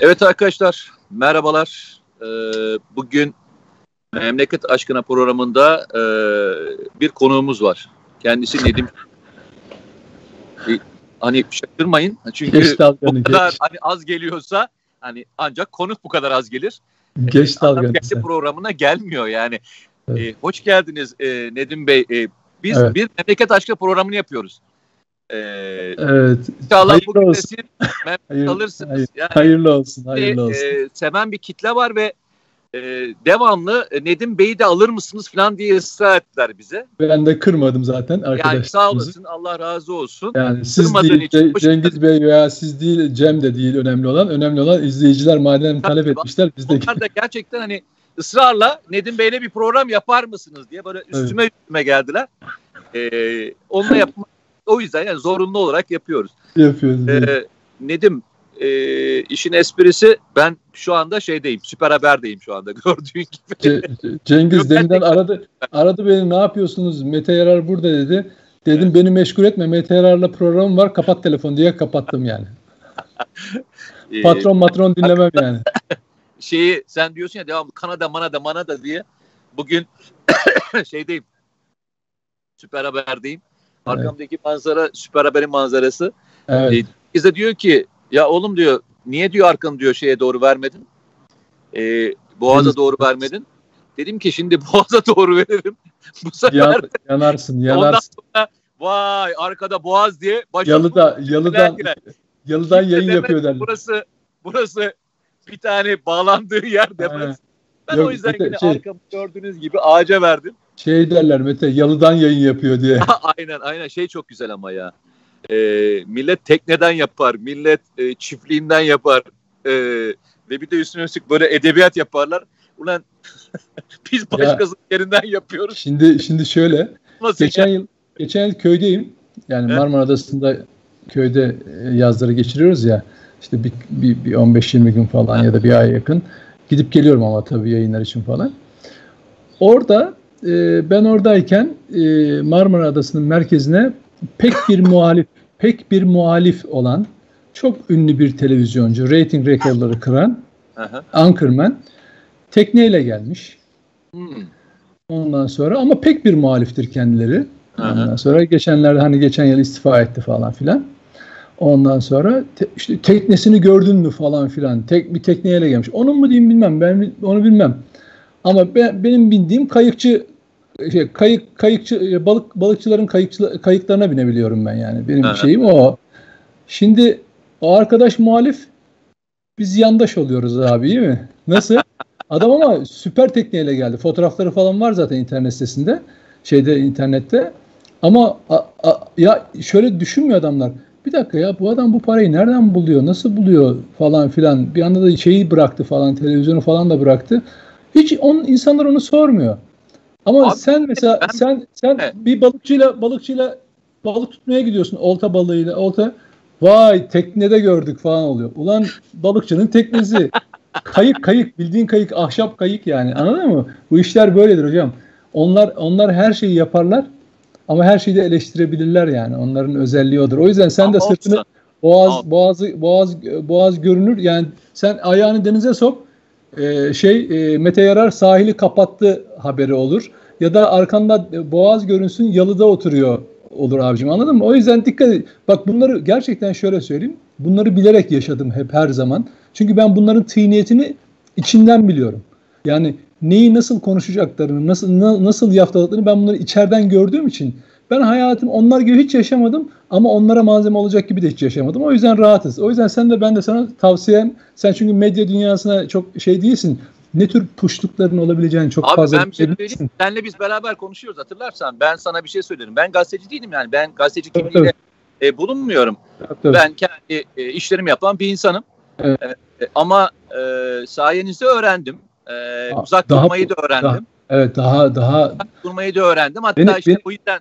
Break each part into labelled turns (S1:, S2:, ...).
S1: Evet arkadaşlar merhabalar. Ee, bugün Memleket Aşkına programında e, bir konuğumuz var. Kendisi Nedim. E, hani şaşırmayın. Çünkü
S2: Geç
S1: bu kadar
S2: geç.
S1: hani az geliyorsa hani ancak konuk bu kadar az gelir.
S2: Geç
S1: Adam
S2: dalganı.
S1: kendi programına gelmiyor yani.
S2: Evet.
S1: E, hoş geldiniz e, Nedim Bey. E, biz
S2: Evet.
S1: bir Memleket Aşkına programını yapıyoruz. E,
S2: Evet.
S1: İnşallah
S2: Hayırlı
S1: bugün de
S2: olsun.
S1: siz memnun
S2: Hayır,
S1: kalırsınız.
S2: hayır,
S1: Yani
S2: hayırlı olsun. Hayırlı olsun.
S1: e, seven bir kitle var ve e, devamlı e, Nedim Bey'i de alır mısınız falan diye ısrar ettiler bize.
S2: ben de kırmadım zaten
S1: Yani
S2: arkadaşlarımızı.
S1: sağ olasın Allah razı olsun.
S2: Yani siz
S1: Kırmadığın
S2: değil,
S1: için
S2: Cengiz Bey veya siz değil, Cem de değil önemli olan. Önemli olan izleyiciler madem talep
S1: Tabii,
S2: etmişler biz de
S1: Onlar da gerçekten hani ısrarla Nedim Bey'le bir program yapar mısınız diye böyle üstüme üstüme geldiler. E, onunla yapma o yüzden yani zorunlu olarak yapıyoruz.
S2: yapıyoruz.
S1: E, Nedim e, işin esprisi ben şu anda şeydeyim süper haberdeyim şu anda gördüğün gibi.
S2: Ce- Ce- Cengiz deminden
S1: de-
S2: aradı aradı beni ne yapıyorsunuz Mete Yarar burada dedi. Dedim beni meşgul etme Mete Yarar'la programım var kapat telefon diye kapattım yani. Patron matron dinlemem yani.
S1: şeyi sen diyorsun ya devamlı Kanada manada manada diye bugün şeydeyim süper haberdeyim.
S2: Evet.
S1: Arkamdaki manzara süper haberin manzarası.
S2: Evet.
S1: Biz de diyor ki ya oğlum diyor niye diyor arkanı diyor şeye doğru vermedin? Ee, boğaza doğru vermedin. Dedim ki şimdi boğaza doğru veririm. Bu sefer
S2: Yan- yanarsın
S1: ondan
S2: yanarsın.
S1: sonra vay arkada boğaz diye başım
S2: Yalıda, yalıdan,
S1: girer.
S2: yalıdan
S1: Kimse
S2: yayın yapıyor derler.
S1: Burası burası bir tane bağlandığı yer demez. Ben
S2: Yok,
S1: o yüzden yine
S2: şey-
S1: arkamı gördüğünüz gibi ağaca verdim.
S2: Şey derler Mete yalıdan yayın yapıyor diye.
S1: aynen aynen şey çok güzel ama ya. Ee, millet tekneden yapar, millet e, çiftliğinden yapar. Ee, ve bir de üstüne üstlük böyle edebiyat yaparlar. Ulan biz başkasının yerinden yapıyoruz.
S2: Şimdi şimdi şöyle
S1: Nasıl
S2: geçen
S1: ya?
S2: yıl geçen yıl köydeyim. Yani
S1: Evet.
S2: Marmara Adası'nda köyde e, yazları geçiriyoruz ya. İşte bir, bir, bir 15-20 gün falan ya da bir ay yakın. Gidip geliyorum ama tabii yayınlar için falan. Orada e, ben oradayken e, Marmara Adası'nın merkezine pek bir muhalif pek bir muhalif olan çok ünlü bir televizyoncu, rating rekorları kıran. Anchorman tekneyle gelmiş.
S1: Hmm.
S2: Ondan sonra ama pek bir muhaliftir kendileri.
S1: Aha.
S2: Ondan sonra geçenlerde hani geçen yıl istifa etti falan filan. Ondan sonra te- işte teknesini gördün mü falan filan. Tek bir tekneyle gelmiş. Onun mu diyeyim bilmem. Ben onu bilmem. Ama ben, benim bindiğim kayıkçı şey, kayık kayıkçı e, balık balıkçıların kayıkçı, kayıklarına binebiliyorum ben yani. Benim
S1: Aha.
S2: şeyim o. Şimdi o arkadaş muhalif biz yandaş oluyoruz abi iyi mi? Nasıl? Adam ama süper tekneyle geldi. Fotoğrafları falan var zaten internet sitesinde. Şeyde internette. Ama a- a- ya şöyle düşünmüyor adamlar. Bir dakika ya bu adam bu parayı nereden buluyor? Nasıl buluyor falan filan. Bir anda da şeyi bıraktı falan. Televizyonu falan da bıraktı. Hiç on, insanlar onu sormuyor. Ama
S1: Abi,
S2: sen mesela
S1: ben-
S2: sen sen
S1: Evet.
S2: bir balıkçıyla balıkçıyla balık tutmaya gidiyorsun. Olta balığıyla olta. Vay teknede gördük falan oluyor. Ulan balıkçının teknesi. kayık kayık bildiğin kayık ahşap kayık yani anladın mı? Bu işler böyledir hocam. Onlar onlar her şeyi yaparlar ama her şeyi de eleştirebilirler yani. Onların özelliği odur. O yüzden sen de sırtını boğaz boğazı boğaz boğaz görünür. Yani sen ayağını denize sok. E, şey e, Mete Yarar sahili kapattı haberi olur. Ya da arkanda e, boğaz görünsün yalıda oturuyor olur abicim anladın mı? O yüzden dikkat et. Bak bunları gerçekten şöyle söyleyeyim. Bunları bilerek yaşadım hep her zaman. Çünkü ben bunların tıyniyetini içinden biliyorum. Yani neyi nasıl konuşacaklarını, nasıl na- nasıl yaftaladıklarını ben bunları içeriden gördüğüm için ben hayatım onlar gibi hiç yaşamadım ama onlara malzeme olacak gibi de hiç yaşamadım. O yüzden rahatız. O yüzden sen de ben de sana tavsiyem sen çünkü medya dünyasına çok şey değilsin. Ne tür puşlukların olabileceğini çok
S1: Abi
S2: fazla
S1: ben bir şey söyleyeyim. Senle biz beraber konuşuyoruz hatırlarsan. Ben sana bir şey söylerim. Ben gazeteci değilim yani. Ben gazeteci
S2: Tabii,
S1: kimliğiyle e, bulunmuyorum.
S2: Tabii.
S1: Ben kendi e, işlerimi yapan bir insanım.
S2: Evet.
S1: E, ama e, sayenizde öğrendim. E, uzak
S2: daha-
S1: durmayı da öğrendim.
S2: daha- Evet daha daha
S1: Uzak durmayı da öğrendim. Hatta
S2: Beni-
S1: işte
S2: beni-
S1: bu yüzden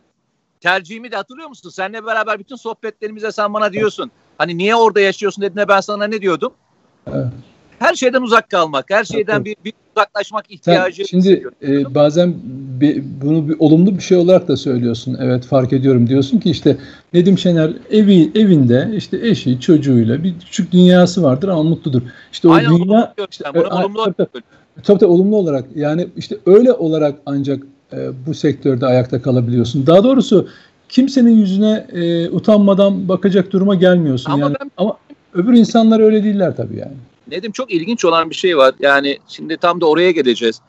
S1: tercihimi de hatırlıyor musun? Seninle beraber bütün sohbetlerimize sen bana diyorsun. Hani niye orada yaşıyorsun dediğinde ben sana ne diyordum?
S2: Evet.
S1: her şeyden uzak kalmak, her şeyden bir, bir uzaklaşmak ihtiyacı.
S2: Sen şimdi e, bazen bir, bunu bir olumlu bir şey olarak da söylüyorsun. Evet fark ediyorum diyorsun ki işte Nedim Şener evi evinde işte eşi çocuğuyla bir küçük dünyası vardır ama mutludur. İşte o
S1: Aynen,
S2: dünya
S1: işte, e, olumlu
S2: tabii, tabii, tabii olumlu olarak yani işte öyle olarak ancak e, bu sektörde ayakta kalabiliyorsun. Daha doğrusu kimsenin yüzüne e, utanmadan bakacak duruma gelmiyorsun ama yani. Ben... Ama öbür insanlar öyle değiller tabii yani.
S1: Nedim çok ilginç olan bir şey var. Yani şimdi tam da oraya geleceğiz.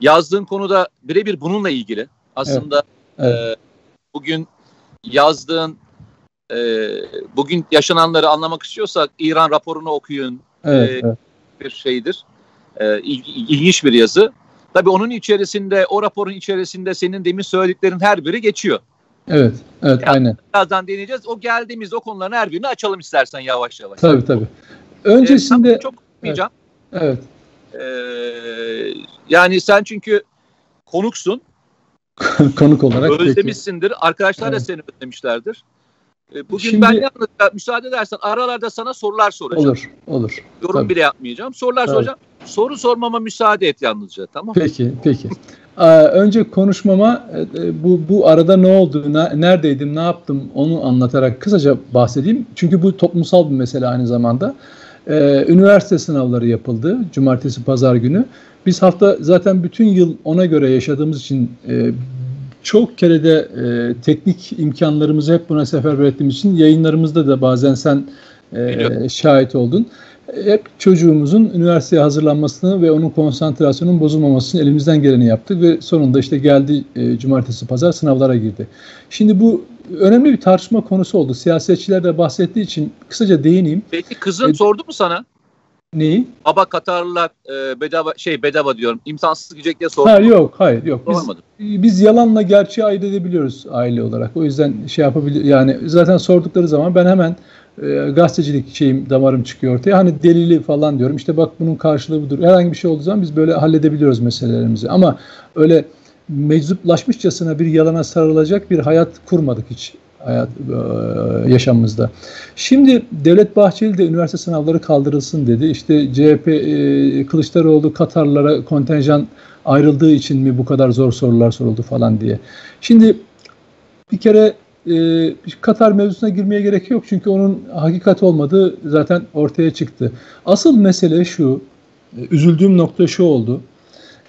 S1: Yazdığın konuda birebir bununla ilgili. Aslında evet. Evet. E, bugün yazdığın e, bugün yaşananları anlamak istiyorsak İran raporunu okuyun. Evet, e, evet. Bir şeydir. E, il, ilginç bir yazı. Tabii onun içerisinde, o raporun içerisinde senin demin söylediklerin her biri geçiyor.
S2: Evet, evet yani aynen.
S1: Birazdan deneyeceğiz. O geldiğimiz o konuların her birini açalım istersen yavaş yavaş.
S2: Tabii tabii. Öncesinde... Ee,
S1: çok okuyacağım.
S2: Evet.
S1: Ee, yani sen çünkü konuksun.
S2: Konuk olarak.
S1: Özlemişsindir. Peki. Arkadaşlar evet. da seni özlemişlerdir. Ee, bugün Şimdi, ben yalnız müsaade edersen aralarda sana sorular soracağım.
S2: Olur, olur.
S1: Yorum Tabii. bile yapmayacağım. Sorular Tabii. soracağım. Soru sormama müsaade et yalnızca tamam
S2: Peki, peki. önce konuşmama e, e, bu bu arada ne oldu, neredeydim, ne yaptım onu anlatarak kısaca bahsedeyim. Çünkü bu toplumsal bir mesele aynı zamanda. Ee, üniversite sınavları yapıldı cumartesi pazar günü. Biz hafta zaten bütün yıl ona göre yaşadığımız için e, çok kere de e, teknik imkanlarımızı hep buna seferber ettiğimiz için yayınlarımızda da bazen sen e, şahit oldun hep çocuğumuzun üniversiteye hazırlanmasını ve onun konsantrasyonun bozulmamasını elimizden geleni yaptık ve sonunda işte geldi e, cumartesi pazar sınavlara girdi. Şimdi bu önemli bir tartışma konusu oldu. Siyasetçiler de bahsettiği için kısaca değineyim.
S1: Peki kızın ee, sordu mu sana?
S2: Neyi?
S1: Baba Katarlılar e, bedava şey bedava diyorum. İmkansız gidecek diye sordu.
S2: Ha, yok hayır yok. Biz, biz yalanla gerçeği ayırt edebiliyoruz aile olarak. O yüzden şey yapabilir yani zaten sordukları zaman ben hemen e, gazetecilik şeyim damarım çıkıyor ortaya. Hani delili falan diyorum. İşte bak bunun karşılığı budur. Herhangi bir şey olduğu zaman biz böyle halledebiliyoruz meselelerimizi. Ama öyle meczuplaşmışçasına bir yalana sarılacak bir hayat kurmadık hiç hayat e, yaşamımızda. Şimdi Devlet Bahçeli de üniversite sınavları kaldırılsın dedi. İşte CHP e, Kılıçdaroğlu Katarlara kontenjan ayrıldığı için mi bu kadar zor sorular soruldu falan diye. Şimdi bir kere e, Katar mevzusuna girmeye gerek yok çünkü onun hakikat olmadığı zaten ortaya çıktı. Asıl mesele şu, e, üzüldüğüm nokta şu oldu.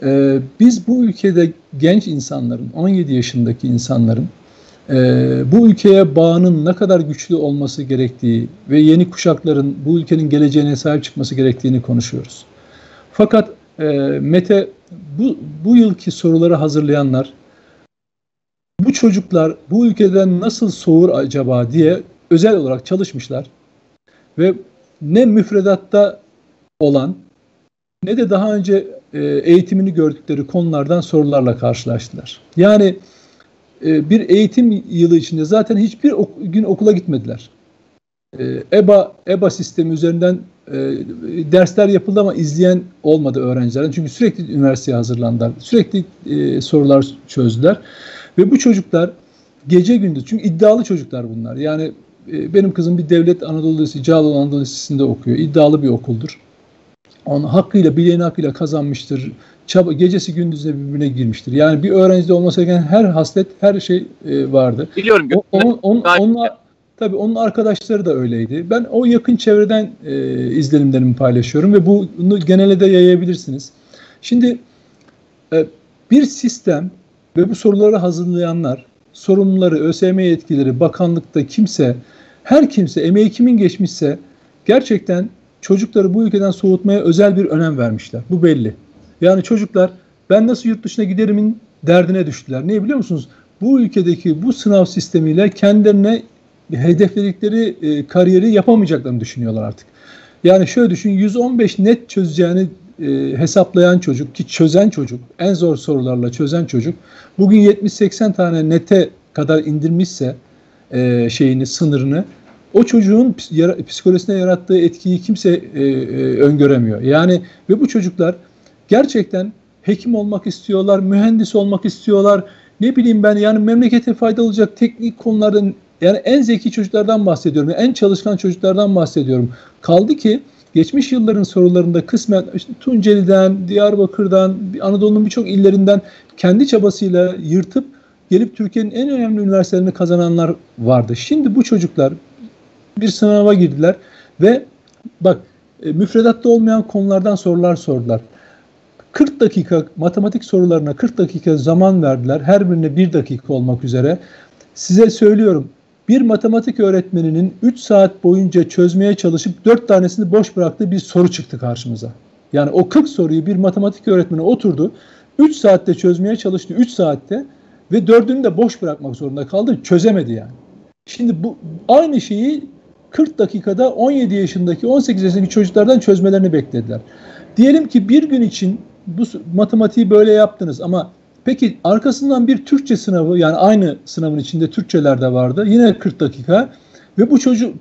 S2: E, biz bu ülkede genç insanların, 17 yaşındaki insanların e, bu ülkeye bağının ne kadar güçlü olması gerektiği ve yeni kuşakların bu ülkenin geleceğine sahip çıkması gerektiğini konuşuyoruz. Fakat e, Mete bu, bu yılki soruları hazırlayanlar bu çocuklar bu ülkeden nasıl soğur acaba diye özel olarak çalışmışlar. Ve ne müfredatta olan ne de daha önce e, eğitimini gördükleri konulardan sorularla karşılaştılar. Yani e, bir eğitim yılı içinde zaten hiçbir gün okula gitmediler. E, EBA EBA sistemi üzerinden dersler yapıldı ama izleyen olmadı öğrencilerin. Çünkü sürekli üniversiteye hazırlandılar. Sürekli sorular çözdüler. Ve bu çocuklar gece gündüz çünkü iddialı çocuklar bunlar. Yani e, benim kızım bir devlet Anadolu Lisesi, Cağaloğlu Anadolu Lisesi'nde okuyor. İddialı bir okuldur. Onu hakkıyla, bileğini hakkıyla kazanmıştır. Çaba, gecesi gündüzüne birbirine girmiştir. Yani bir öğrencide olması gereken her haslet, her şey e, vardı.
S1: Biliyorum.
S2: O, onun, onun, onunla, tabii onun arkadaşları da öyleydi. Ben o yakın çevreden e, izlenimlerimi paylaşıyorum ve bunu genele de yayabilirsiniz. Şimdi e, bir sistem ve bu soruları hazırlayanlar, sorumluları, ÖSYM yetkileri, bakanlıkta kimse, her kimse emeği kimin geçmişse gerçekten çocukları bu ülkeden soğutmaya özel bir önem vermişler. Bu belli. Yani çocuklar ben nasıl yurt dışına giderimin derdine düştüler. Niye biliyor musunuz? Bu ülkedeki bu sınav sistemiyle kendilerine hedefledikleri e, kariyeri yapamayacaklarını düşünüyorlar artık. Yani şöyle düşün 115 net çözeceğini e, hesaplayan çocuk ki çözen çocuk, en zor sorularla çözen çocuk bugün 70-80 tane nete kadar indirmişse e, şeyini, sınırını o çocuğun psikolojisine yarattığı etkiyi kimse e, e, öngöremiyor. Yani ve bu çocuklar gerçekten hekim olmak istiyorlar, mühendis olmak istiyorlar. Ne bileyim ben yani memlekete faydalı olacak teknik konulardan yani en zeki çocuklardan bahsediyorum. En çalışkan çocuklardan bahsediyorum. Kaldı ki geçmiş yılların sorularında kısmen işte Tunceli'den, Diyarbakır'dan, Anadolu'nun birçok illerinden kendi çabasıyla yırtıp gelip Türkiye'nin en önemli üniversitelerini kazananlar vardı. Şimdi bu çocuklar bir sınava girdiler ve bak e, müfredatta olmayan konulardan sorular sordular. 40 dakika matematik sorularına 40 dakika zaman verdiler. Her birine 1 dakika olmak üzere. Size söylüyorum bir matematik öğretmeninin 3 saat boyunca çözmeye çalışıp 4 tanesini boş bıraktığı bir soru çıktı karşımıza. Yani o 40 soruyu bir matematik öğretmeni oturdu. 3 saatte çözmeye çalıştı 3 saatte ve dördünü de boş bırakmak zorunda kaldı. Çözemedi yani. Şimdi bu aynı şeyi 40 dakikada 17 yaşındaki 18 yaşındaki çocuklardan çözmelerini beklediler. Diyelim ki bir gün için bu matematiği böyle yaptınız ama peki arkasından bir Türkçe sınavı yani aynı sınavın içinde Türkçeler de vardı. Yine 40 dakika ve bu çocuk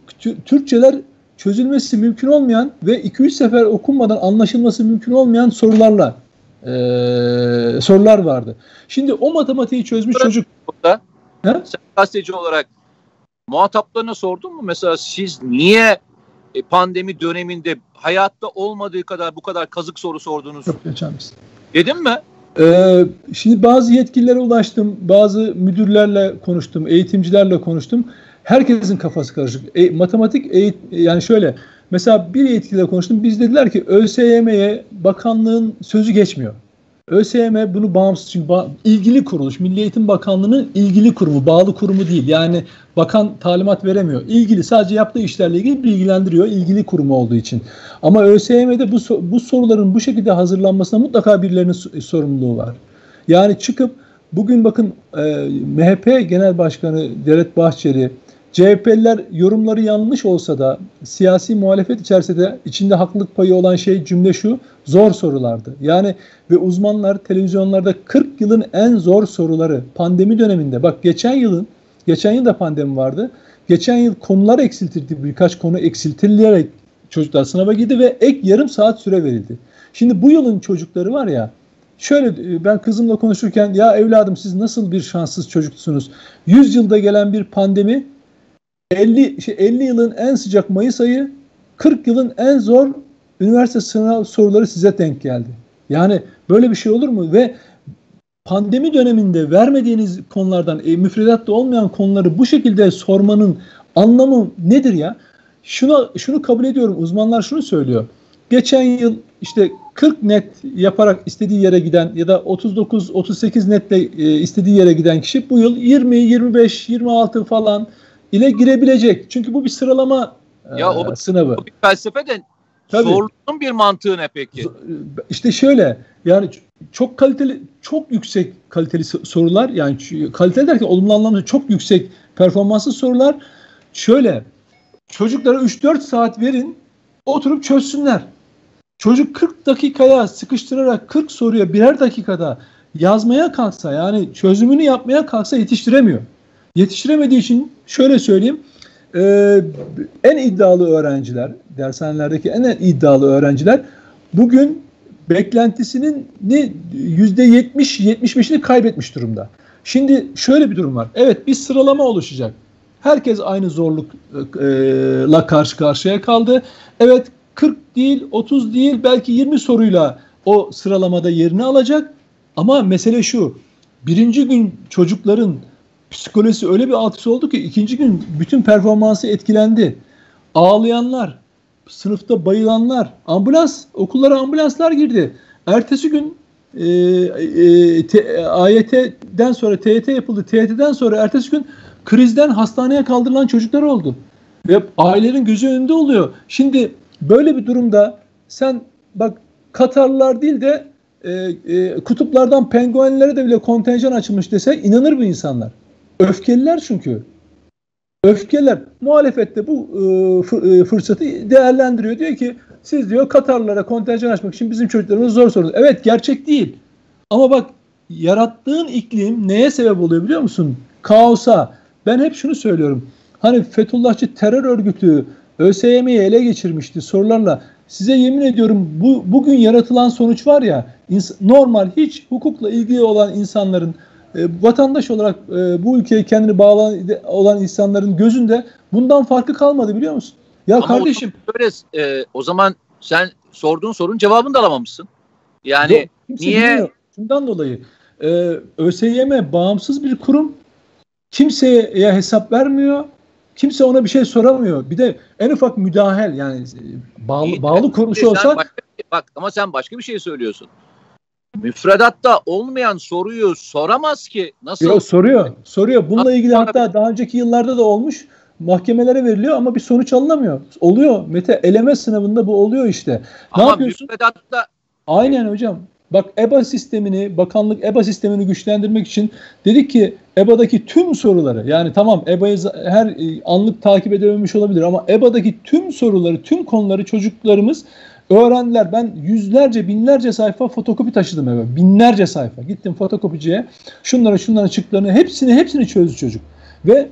S2: Türkçeler çözülmesi mümkün olmayan ve 2-3 sefer okunmadan anlaşılması mümkün olmayan sorularla e, sorular vardı. Şimdi o matematiği çözmüş Burada, çocuk.
S1: Burada, sen gazeteci olarak muhataplarına sordun mu? Mesela siz niye e, pandemi döneminde hayatta olmadığı kadar bu kadar kazık soru sordunuz?
S2: Yok geçer misin?
S1: Dedim mi?
S2: Ee, şimdi bazı yetkililere ulaştım, bazı müdürlerle konuştum, eğitimcilerle konuştum. Herkesin kafası karışık. E, matematik eğit yani şöyle mesela bir yetkiliyle konuştum. Biz dediler ki ÖSYM'ye bakanlığın sözü geçmiyor. ÖSYM bunu bağımsız çünkü ba ilgili kuruluş. Milli Eğitim Bakanlığı'nın ilgili kurumu, bağlı kurumu değil. Yani bakan talimat veremiyor. İlgili sadece yaptığı işlerle ilgili bilgilendiriyor ilgili kurumu olduğu için. Ama ÖSYM'de bu bu soruların bu şekilde hazırlanmasına mutlaka birilerinin sorumluluğu var. Yani çıkıp bugün bakın e, MHP Genel Başkanı Devlet Bahçeli CHP'liler yorumları yanlış olsa da siyasi muhalefet içerisinde içinde haklılık payı olan şey cümle şu zor sorulardı. Yani ve uzmanlar televizyonlarda 40 yılın en zor soruları pandemi döneminde bak geçen yılın geçen yıl da pandemi vardı. Geçen yıl konular eksiltildi birkaç konu eksiltilerek çocuklar sınava girdi ve ek yarım saat süre verildi. Şimdi bu yılın çocukları var ya şöyle ben kızımla konuşurken ya evladım siz nasıl bir şanssız çocuksunuz? 100 yılda gelen bir pandemi 50 şey 50 yılın en sıcak Mayıs ayı 40 yılın en zor üniversite sınav soruları size denk geldi. Yani böyle bir şey olur mu? Ve pandemi döneminde vermediğiniz konulardan e, müfredatta olmayan konuları bu şekilde sormanın anlamı nedir ya? Şunu şunu kabul ediyorum. Uzmanlar şunu söylüyor. Geçen yıl işte 40 net yaparak istediği yere giden ya da 39 38 netle e, istediği yere giden kişi bu yıl 20 25 26 falan ile girebilecek. Çünkü bu bir sıralama ya e, o, sınavı. O
S1: bir felsefeden sorunun bir mantığı ne peki?
S2: İşte şöyle yani çok kaliteli çok yüksek kaliteli sorular yani kalite derken olumlu anlamda çok yüksek performanslı sorular şöyle çocuklara 3-4 saat verin oturup çözsünler. Çocuk 40 dakikaya sıkıştırarak 40 soruya birer dakikada yazmaya kalksa yani çözümünü yapmaya kalksa yetiştiremiyor. Yetiştiremediği için şöyle söyleyeyim. E, en iddialı öğrenciler, dershanelerdeki en iddialı öğrenciler bugün beklentisinin ne yüzde yetmiş, yetmiş beşini kaybetmiş durumda. Şimdi şöyle bir durum var. Evet bir sıralama oluşacak. Herkes aynı zorlukla karşı karşıya kaldı. Evet 40 değil, 30 değil, belki 20 soruyla o sıralamada yerini alacak. Ama mesele şu. Birinci gün çocukların psikolojisi öyle bir altısı oldu ki ikinci gün bütün performansı etkilendi. Ağlayanlar, sınıfta bayılanlar, ambulans, okullara ambulanslar girdi. Ertesi gün e, e, te, AYT'den sonra TYT yapıldı. TYT'den sonra ertesi gün krizden hastaneye kaldırılan çocuklar oldu. Ve ailelerin gözü önünde oluyor. Şimdi böyle bir durumda sen bak Katarlılar değil de e, e, kutuplardan penguenlere de bile kontenjan açılmış dese inanır bu insanlar. Öfkeliler çünkü. Öfkeler. Muhalefette bu e, e, fırsatı değerlendiriyor. Diyor ki siz diyor Katarlara kontenjan açmak için bizim çocuklarımız zor sorun. Evet gerçek değil. Ama bak yarattığın iklim neye sebep oluyor biliyor musun? Kaosa. Ben hep şunu söylüyorum. Hani Fethullahçı terör örgütü ÖSYM'yi ele geçirmişti sorularla. Size yemin ediyorum bu bugün yaratılan sonuç var ya normal hiç hukukla ilgili olan insanların e, vatandaş olarak e, bu ülkeye kendini bağlı olan insanların gözünde bundan farkı kalmadı biliyor musun? Ya Ama kardeşim.
S1: O, böyle, e, o zaman sen sorduğun sorunun cevabını da alamamışsın. Yani Yok, niye? Bilmiyor.
S2: Şundan dolayı e, ÖSYM bağımsız bir kurum. Kimseye hesap vermiyor. Kimse ona bir şey soramıyor. Bir de en ufak müdahel yani e, bağlı, bağlı kuruluş olsa.
S1: Başka, bak ama sen başka bir şey söylüyorsun. Müfredatta olmayan soruyu soramaz ki. Nasıl?
S2: Yok soruyor. Soruyor. Bununla ilgili hatta daha önceki yıllarda da olmuş. Mahkemelere veriliyor ama bir sonuç alınamıyor. Oluyor. Mete eleme sınavında bu oluyor işte. Ne ama yapıyorsun? Müfredatta Aynen hocam. Bak EBA sistemini, bakanlık EBA sistemini güçlendirmek için dedik ki EBA'daki tüm soruları yani tamam EBA'yı her e, anlık takip edememiş olabilir ama EBA'daki tüm soruları, tüm konuları çocuklarımız öğrendiler. Ben yüzlerce, binlerce sayfa fotokopi taşıdım eve. Binlerce sayfa. Gittim fotokopiciye. Şunları, şunların çıktılarını hepsini, hepsini çözdü çocuk. Ve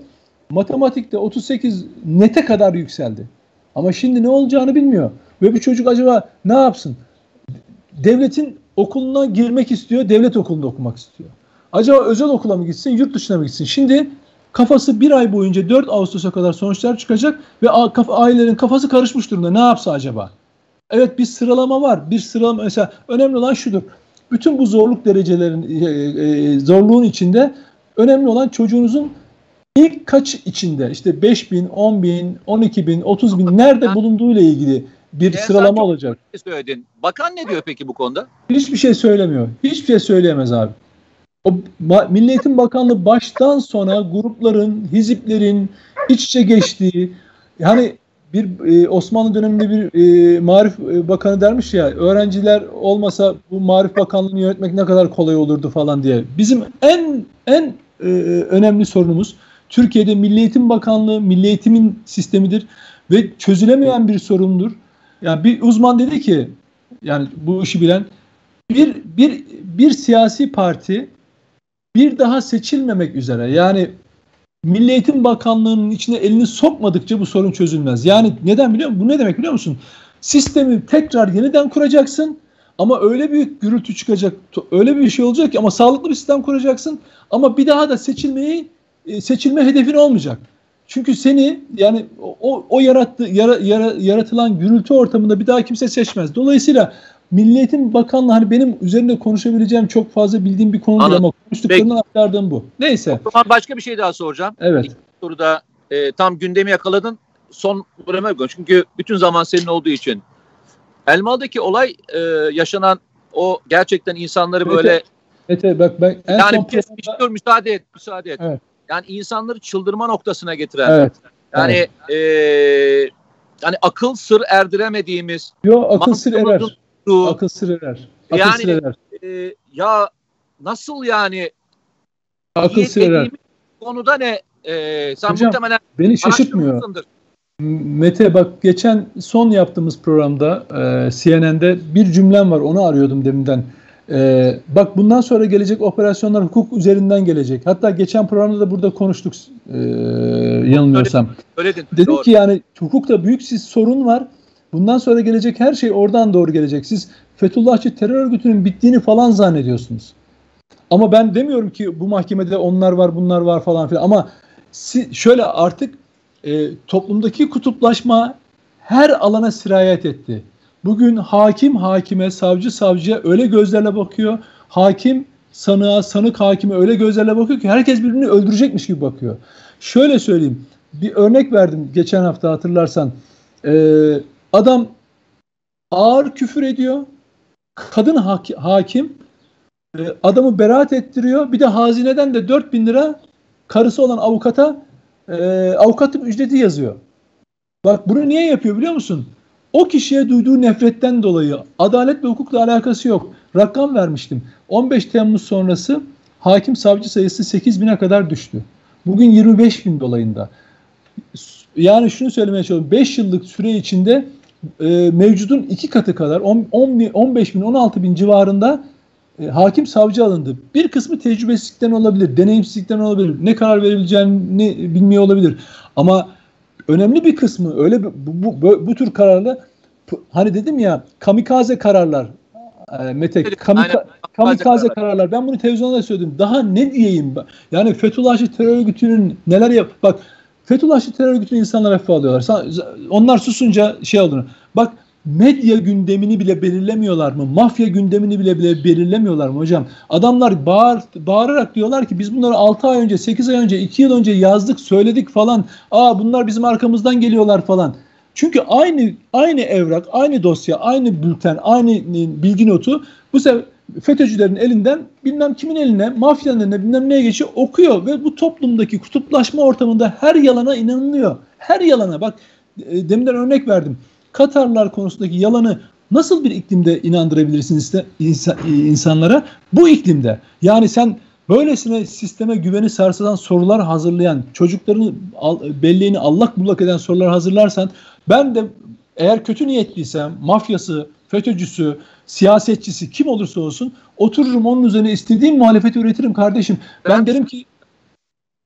S2: matematikte 38 nete kadar yükseldi. Ama şimdi ne olacağını bilmiyor. Ve bu çocuk acaba ne yapsın? Devletin okuluna girmek istiyor, devlet okulunda okumak istiyor. Acaba özel okula mı gitsin, yurt dışına mı gitsin? Şimdi kafası bir ay boyunca 4 Ağustos'a kadar sonuçlar çıkacak ve ailelerin kafası karışmış durumda. Ne yapsa acaba? Evet bir sıralama var. Bir sıralama mesela önemli olan şudur. Bütün bu zorluk derecelerin e, e, zorluğun içinde önemli olan çocuğunuzun ilk kaç içinde işte 5 bin, 10 bin, 12 bin, 30 bin nerede bulunduğu ile ilgili bir yani sıralama olacak.
S1: Şey söyledin. Bakan ne diyor peki bu konuda?
S2: Hiçbir şey söylemiyor. Hiçbir şey söyleyemez abi. O Milli Eğitim Bakanlığı baştan sona grupların, hiziplerin iç içe geçtiği yani bir e, Osmanlı döneminde bir e, Marif e, Bakanı dermiş ya öğrenciler olmasa bu Marif Bakanlığı'nı yönetmek ne kadar kolay olurdu falan diye. Bizim en en e, önemli sorunumuz Türkiye'de Milli Eğitim Bakanlığı Milli Eğitimin sistemidir ve çözülemeyen bir sorundur. Yani bir uzman dedi ki yani bu işi bilen bir bir bir siyasi parti bir daha seçilmemek üzere yani Milli Eğitim Bakanlığı'nın içine elini sokmadıkça bu sorun çözülmez. Yani neden biliyor musun? Bu ne demek biliyor musun? Sistemi tekrar yeniden kuracaksın ama öyle büyük gürültü çıkacak, öyle bir şey olacak ki ama sağlıklı bir sistem kuracaksın ama bir daha da seçilmeyi e, seçilme hedefin olmayacak. Çünkü seni yani o, o yarattı, yara, yara, yaratılan gürültü ortamında bir daha kimse seçmez. Dolayısıyla Milliyetin Bakanlığı hani benim üzerinde konuşabileceğim çok fazla bildiğim bir konu değil ama konuştuklarından aktardığım bu. Neyse.
S1: O zaman başka bir şey daha soracağım.
S2: Evet. İlk
S1: soruda e, tam gündemi yakaladın. Son bölüme Çünkü bütün zaman senin olduğu için. Elmalı'daki olay e, yaşanan o gerçekten insanları Mete, böyle
S2: Mete bak ben
S1: en yani son bir, programda... bir, müsaade et müsaade et. Evet. Yani insanları çıldırma noktasına getiren.
S2: Evet.
S1: Yani evet. E, yani akıl sır erdiremediğimiz.
S2: Yok akıl sır erer. Akıl erer. Akıl
S1: yani sır erer. E, ya nasıl yani
S2: akıl sır erer.
S1: Konuda ne? E, sen
S2: Hocam,
S1: muhtemelen
S2: beni şaşırtmıyor. Mete bak geçen son yaptığımız programda e, CNN'de bir cümlem var onu arıyordum deminden. E, bak bundan sonra gelecek operasyonlar hukuk üzerinden gelecek. Hatta geçen programda da burada konuştuk e, yanılmıyorsam.
S1: Söyledin.
S2: Dedik doğru. ki yani hukukta büyük siz sorun var. Bundan sonra gelecek her şey oradan doğru gelecek. Siz Fethullahçı terör örgütünün bittiğini falan zannediyorsunuz. Ama ben demiyorum ki bu mahkemede onlar var bunlar var falan filan. Ama şöyle artık e, toplumdaki kutuplaşma her alana sirayet etti. Bugün hakim hakime, savcı savcıya öyle gözlerle bakıyor. Hakim sanığa, sanık hakime öyle gözlerle bakıyor ki herkes birbirini öldürecekmiş gibi bakıyor. Şöyle söyleyeyim. Bir örnek verdim geçen hafta hatırlarsan. Ee, adam ağır küfür ediyor. Kadın hakim e, adamı beraat ettiriyor. Bir de hazineden de 4000 lira karısı olan avukata e, ücreti yazıyor. Bak bunu niye yapıyor biliyor musun? O kişiye duyduğu nefretten dolayı adalet ve hukukla alakası yok. Rakam vermiştim. 15 Temmuz sonrası hakim savcı sayısı 8 bine kadar düştü. Bugün 25 bin dolayında. Yani şunu söylemeye çalışıyorum. 5 yıllık süre içinde e, mevcudun iki katı kadar 10, 10 bin, 15 bin 16 bin civarında e, hakim savcı alındı. Bir kısmı tecrübesizlikten olabilir, deneyimsizlikten olabilir, ne karar verebileceğini bilmiyor olabilir. Ama önemli bir kısmı öyle bu, bu, bu, bu tür kararla hani dedim ya kamikaze kararlar e, Mete kamika, kamikaze kararlar. Ben bunu televizyonda da söyledim. Daha ne diyeyim? Yani Fethullahçı terör örgütünün neler yap bak Fethullahçı terör örgütünü insanlar hafife alıyorlar. Onlar susunca şey olduğunu. Bak medya gündemini bile belirlemiyorlar mı? Mafya gündemini bile bile belirlemiyorlar mı hocam? Adamlar bağır, bağırarak diyorlar ki biz bunları 6 ay önce, 8 ay önce, 2 yıl önce yazdık, söyledik falan. Aa bunlar bizim arkamızdan geliyorlar falan. Çünkü aynı aynı evrak, aynı dosya, aynı bülten, aynı bilgi notu bu sefer FETÖ'cülerin elinden bilmem kimin eline, mafyanın eline bilmem neye geçiyor, okuyor ve bu toplumdaki kutuplaşma ortamında her yalana inanılıyor. Her yalana bak e, deminden örnek verdim. Katarlar konusundaki yalanı nasıl bir iklimde inandırabilirsiniz de insanlara? Bu iklimde. Yani sen böylesine sisteme güveni sarsılan sorular hazırlayan, çocukların belleğini allak bullak eden sorular hazırlarsan ben de eğer kötü niyetliysem, mafyası, FETÖ'cüsü, siyasetçisi kim olursa olsun otururum onun üzerine istediğim muhalefeti üretirim kardeşim. Ben, ben derim ki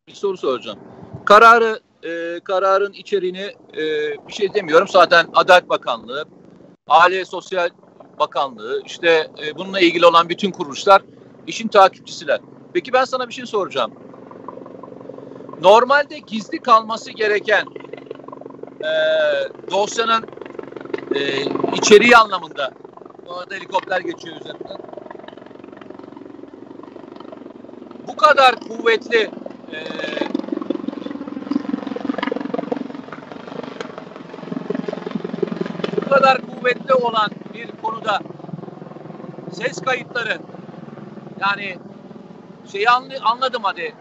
S1: bir soru soracağım. Kararı e, kararın içeriğini e, bir şey demiyorum. Zaten Adalet Bakanlığı, Aile Sosyal Bakanlığı, işte e, bununla ilgili olan bütün kuruluşlar işin takipçisiler. Peki ben sana bir şey soracağım. Normalde gizli kalması gereken e, dosyanın e, içeriği anlamında bu arada helikopter geçiyor üzerinden. Bu kadar kuvvetli e, bu kadar kuvvetli olan bir konuda ses kayıtları yani şeyi anladım hadi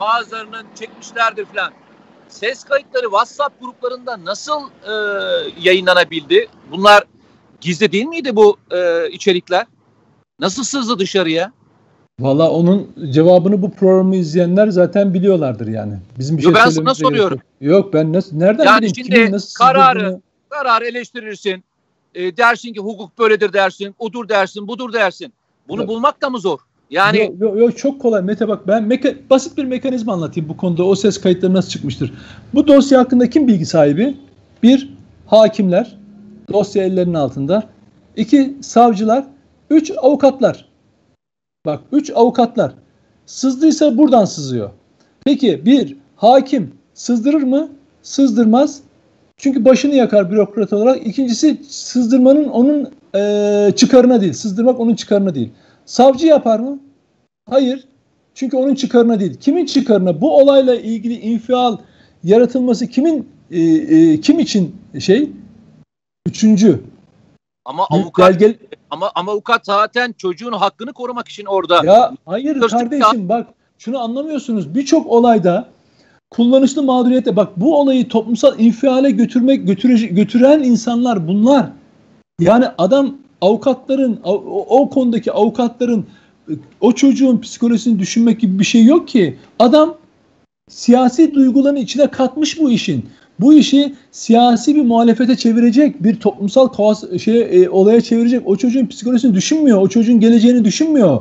S1: bazılarının çekmişlerdir falan. Ses kayıtları WhatsApp gruplarında nasıl e, yayınlanabildi? Bunlar gizli değil miydi bu e, içerikler? Nasıl sızdı dışarıya?
S2: Valla onun cevabını bu programı izleyenler zaten biliyorlardır yani. Bizim bir
S1: Yo, şey ben sana soruyorum.
S2: Yok. yok ben nasıl nereden
S1: yani bileyim şimdi kimin nasıl kararı kararı eleştirirsin. E, dersin ki hukuk böyledir dersin, odur dersin, budur dersin. Bunu evet. bulmak da mı zor? Yani
S2: yok, yok, yok çok kolay Mete bak ben meka- basit bir mekanizma anlatayım bu konuda o ses kayıtları nasıl çıkmıştır. Bu dosya hakkında kim bilgi sahibi? Bir hakimler dosya ellerinin altında. İki savcılar, üç avukatlar. Bak üç avukatlar. Sızdıysa buradan sızıyor. Peki bir hakim sızdırır mı? Sızdırmaz. Çünkü başını yakar bürokrat olarak. İkincisi sızdırmanın onun e, çıkarına değil. Sızdırmak onun çıkarına değil. Savcı yapar mı? Hayır. Çünkü onun çıkarına değil. Kimin çıkarına? Bu olayla ilgili infial yaratılması kimin e, e, kim için şey? Üçüncü.
S1: Ama avukat gel, gel. ama ama avukat zaten çocuğun hakkını korumak için orada.
S2: Ya hayır kardeşim bak şunu anlamıyorsunuz. Birçok olayda kullanışlı mağduriyete bak bu olayı toplumsal infiale götürmek götüre, götüren insanlar bunlar. Yani adam avukatların o, o konudaki avukatların o çocuğun psikolojisini düşünmek gibi bir şey yok ki. Adam siyasi duyguların içine katmış bu işin. Bu işi siyasi bir muhalefete çevirecek, bir toplumsal kaos, şey, e, olaya çevirecek. O çocuğun psikolojisini düşünmüyor, o çocuğun geleceğini düşünmüyor.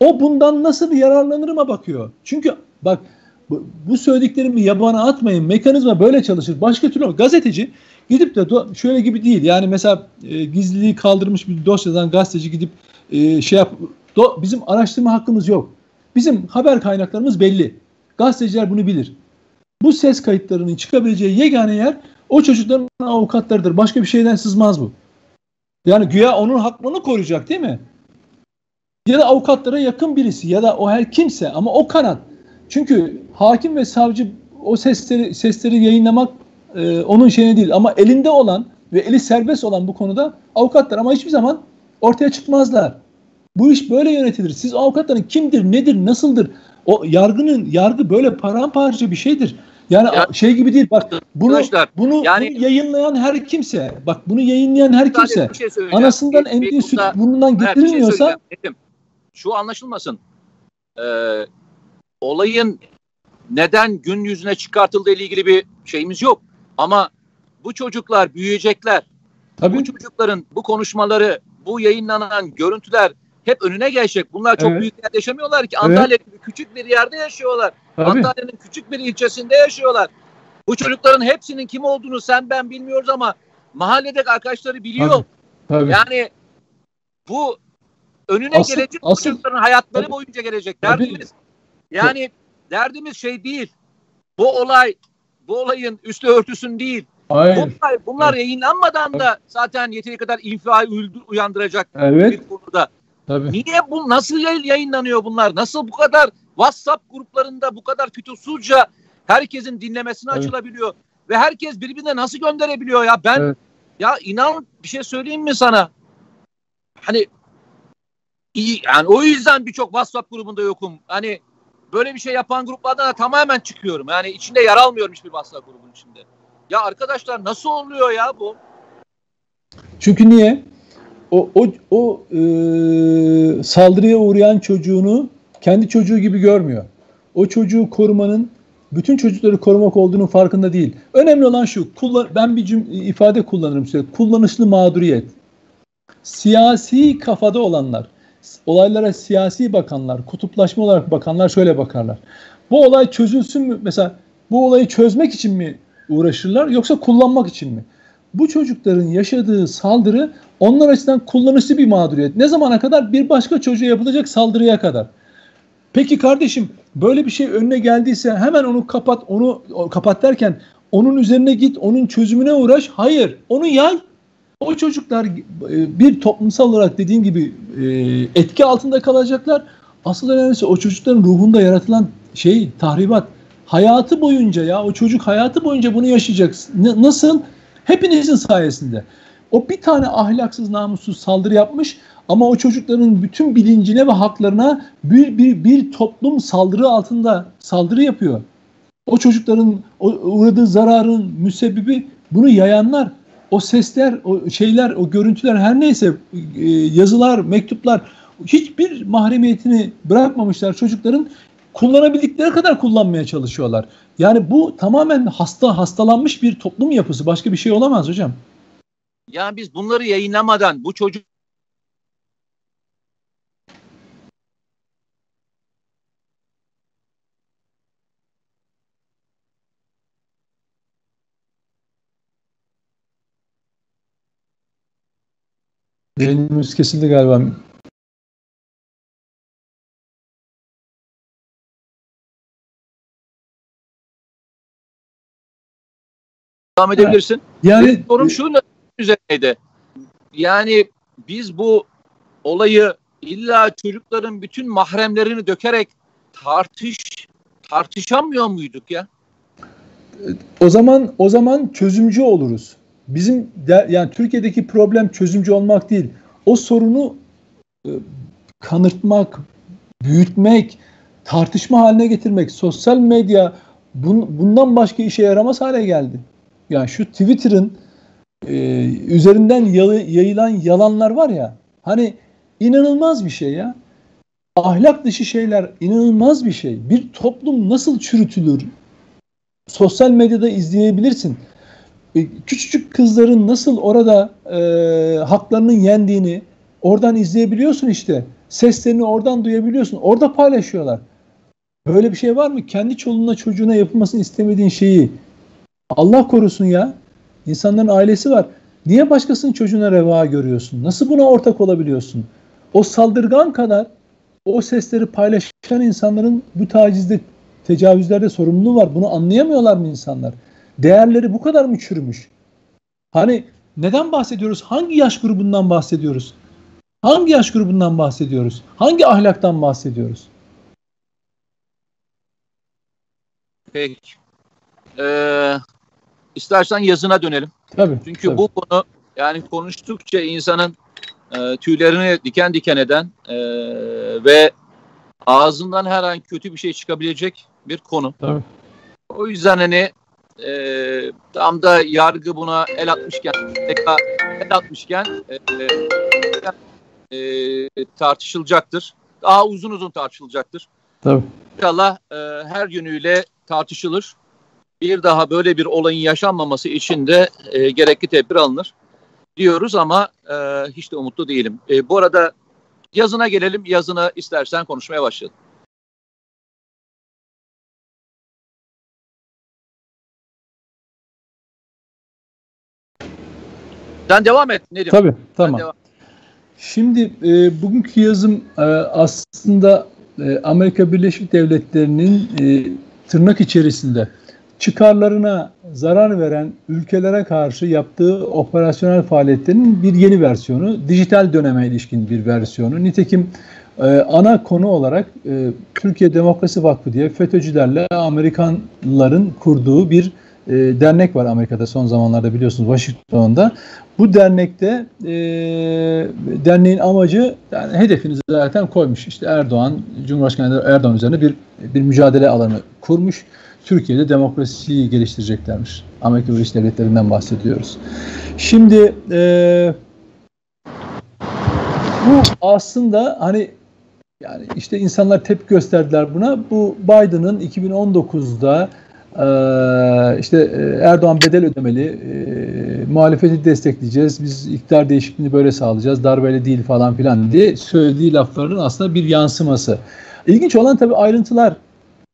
S2: O bundan nasıl bir yararlanırıma bakıyor. Çünkü bak bu, bu söylediklerimi yabana atmayın. Mekanizma böyle çalışır. Başka türlü gazeteci gidip de şöyle gibi değil. Yani mesela e, gizliliği kaldırmış bir dosyadan gazeteci gidip e, şey yap. Do, bizim araştırma hakkımız yok. Bizim haber kaynaklarımız belli. Gazeteciler bunu bilir. Bu ses kayıtlarının çıkabileceği yegane yer o çocukların avukatlarıdır. Başka bir şeyden sızmaz bu. Yani güya onun hakkını koruyacak değil mi? Ya da avukatlara yakın birisi ya da o her kimse ama o kanat. Çünkü hakim ve savcı o sesleri sesleri yayınlamak e, onun şeyine değil ama elinde olan ve eli serbest olan bu konuda avukatlar ama hiçbir zaman ortaya çıkmazlar. Bu iş böyle yönetilir. Siz avukatların kimdir, nedir, nasıldır? O yargının yargı böyle paramparça bir şeydir. Yani ya, şey gibi değil bak bunu bunu, yani, bunu yayınlayan her kimse bak bunu yayınlayan her kimse şey anasından bir, emdiği süt burnundan getirilmiyorsa
S1: şey şu anlaşılmasın. Ee, olayın neden gün yüzüne çıkartıldığı ile ilgili bir şeyimiz yok. Ama bu çocuklar büyüyecekler. Tabii. Bu çocukların bu konuşmaları, bu yayınlanan görüntüler hep önüne gelecek. Bunlar çok evet. büyük yerde yaşamıyorlar ki. Antalya evet. gibi küçük bir yerde yaşıyorlar. Antalya'nın küçük bir ilçesinde yaşıyorlar. Bu çocukların hepsinin kim olduğunu sen ben bilmiyoruz ama mahalledeki arkadaşları biliyor. Tabii. Tabii. Yani bu önüne asıl, gelecek asıl, çocukların hayatları tabii. boyunca gelecek derdimiz. Tabii. Yani derdimiz şey değil. Bu olay bu olayın üstü örtüsün değil.
S2: Hayır.
S1: Bunlar, bunlar yayınlanmadan da zaten yeteri kadar infial uyandıracak
S2: Evet.
S1: bir konuda.
S2: Tabii.
S1: Niye bu nasıl yay- yayınlanıyor bunlar? Nasıl bu kadar WhatsApp gruplarında bu kadar fütursuzca herkesin dinlemesine
S2: Evet.
S1: açılabiliyor ve herkes birbirine nasıl gönderebiliyor ya? Ben
S2: Evet.
S1: ya inan bir şey söyleyeyim mi sana? Hani iyi yani o yüzden birçok WhatsApp grubunda yokum. Hani böyle bir şey yapan gruplardan da tamamen çıkıyorum. Yani içinde yer almıyorum hiçbir WhatsApp grubunun içinde. Ya arkadaşlar nasıl oluyor ya bu?
S2: Çünkü niye? O o o e, saldırıya uğrayan çocuğunu kendi çocuğu gibi görmüyor. O çocuğu korumanın bütün çocukları korumak olduğunun farkında değil. Önemli olan şu. Kullan, ben bir cüm, ifade kullanırım size. Kullanışlı mağduriyet. Siyasi kafada olanlar, olaylara siyasi bakanlar, kutuplaşma olarak bakanlar şöyle bakarlar. Bu olay çözülsün mü? Mesela bu olayı çözmek için mi uğraşırlar yoksa kullanmak için mi? Bu çocukların yaşadığı saldırı onlar açısından kullanışlı bir mağduriyet. Ne zamana kadar? Bir başka çocuğa yapılacak saldırıya kadar. Peki kardeşim böyle bir şey önüne geldiyse hemen onu kapat, onu kapat derken onun üzerine git, onun çözümüne uğraş. Hayır, onu yay. O çocuklar e, bir toplumsal olarak dediğim gibi e, etki altında kalacaklar. Asıl önemlisi o çocukların ruhunda yaratılan şey, tahribat. Hayatı boyunca ya o çocuk hayatı boyunca bunu yaşayacak. Nasıl? Hepinizin sayesinde. O bir tane ahlaksız, namussuz saldırı yapmış ama o çocukların bütün bilincine ve haklarına bir, bir, bir toplum saldırı altında saldırı yapıyor. O çocukların uğradığı zararın müsebbibi bunu yayanlar. O sesler, o şeyler, o görüntüler her neyse e, yazılar, mektuplar hiçbir mahremiyetini bırakmamışlar çocukların kullanabildikleri kadar kullanmaya çalışıyorlar. Yani bu tamamen hasta hastalanmış bir toplum yapısı. Başka bir şey olamaz hocam.
S1: Yani biz bunları yayınlamadan bu çocuk
S2: Yayınımız kesildi galiba.
S1: Devam edebilirsin.
S2: Yani
S1: Benim sorum şu üzerineydi. Yani biz bu olayı illa çocukların bütün mahremlerini dökerek tartış tartışamıyor muyduk ya?
S2: o zaman o zaman çözümcü oluruz. Bizim de, yani Türkiye'deki problem çözümcü olmak değil. O sorunu e, kanırtmak, büyütmek, tartışma haline getirmek, sosyal medya bun, bundan başka işe yaramaz hale geldi. Yani şu Twitter'ın e, üzerinden yayılan yalanlar var ya, hani inanılmaz bir şey ya. Ahlak dışı şeyler inanılmaz bir şey. Bir toplum nasıl çürütülür? Sosyal medyada izleyebilirsin. E, küçücük kızların nasıl orada e, haklarının yendiğini oradan izleyebiliyorsun işte. Seslerini oradan duyabiliyorsun. Orada paylaşıyorlar. Böyle bir şey var mı? Kendi çoluğuna çocuğuna yapılmasını istemediğin şeyi Allah korusun ya. İnsanların ailesi var. Niye başkasının çocuğuna reva görüyorsun? Nasıl buna ortak olabiliyorsun? O saldırgan kadar o sesleri paylaşan insanların bu tacizde, tecavüzlerde sorumluluğu var. Bunu anlayamıyorlar mı insanlar? Değerleri bu kadar mı çürümüş? Hani neden bahsediyoruz? Hangi yaş grubundan bahsediyoruz? Hangi yaş grubundan bahsediyoruz? Hangi ahlaktan bahsediyoruz?
S1: Peki. Ee, istersen yazına dönelim.
S2: Tabii.
S1: Çünkü
S2: tabii.
S1: bu konu yani konuştukça insanın e, tüylerini diken diken eden e, ve ağzından her an kötü bir şey çıkabilecek bir konu.
S2: Tabii.
S1: O yüzden hani e, tam da yargı buna el atmışken, el atmışken e, e, tartışılacaktır. Daha uzun uzun tartışılacaktır.
S2: Tabii.
S1: İnşallah e, her yönüyle tartışılır. Bir daha böyle bir olayın yaşanmaması için de e, gerekli tedbir alınır diyoruz ama e, hiç de umutlu değilim. E, bu arada yazına gelelim. Yazına istersen konuşmaya başlayalım. Sen devam et. Ne diyorsun?
S2: Tabii. Tamam. Şimdi e, bugünkü yazım e, aslında e, Amerika Birleşik Devletleri'nin e, tırnak içerisinde çıkarlarına zarar veren ülkelere karşı yaptığı operasyonel faaliyetlerinin bir yeni versiyonu, dijital döneme ilişkin bir versiyonu. Nitekim e, ana konu olarak e, Türkiye Demokrasi Vakfı diye FETÖ'cülerle Amerikanların kurduğu bir e, dernek var Amerika'da son zamanlarda biliyorsunuz Washington'da. Bu dernekte e, derneğin amacı yani hedefini zaten koymuş. İşte Erdoğan, Cumhurbaşkanı Erdoğan üzerine bir bir mücadele alanı kurmuş. Türkiye'de demokrasiyi geliştireceklermiş. Amerika Birleşik Devletleri'nden bahsediyoruz. Şimdi e, bu aslında hani yani işte insanlar tepki gösterdiler buna. Bu Biden'ın 2019'da ee, işte e, Erdoğan bedel ödemeli, e, muhalefeti destekleyeceğiz, biz iktidar değişikliğini böyle sağlayacağız, darbeyle değil falan filan diye söylediği lafların aslında bir yansıması. İlginç olan tabii ayrıntılar.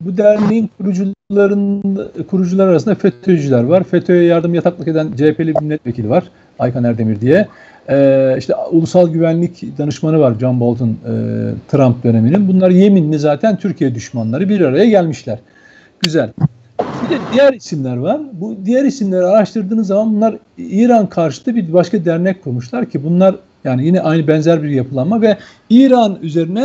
S2: Bu derneğin kurucuların kurucular arasında FETÖ'cüler var. FETÖ'ye yardım yataklık eden CHP'li bir milletvekili var. Aykan Erdemir diye. Ee, işte ulusal güvenlik danışmanı var John Bolton e, Trump döneminin. Bunlar yeminli zaten Türkiye düşmanları bir araya gelmişler. Güzel. Bir de diğer isimler var. Bu diğer isimleri araştırdığınız zaman bunlar İran karşıtı bir başka dernek kurmuşlar ki bunlar yani yine aynı benzer bir yapılanma ve İran üzerine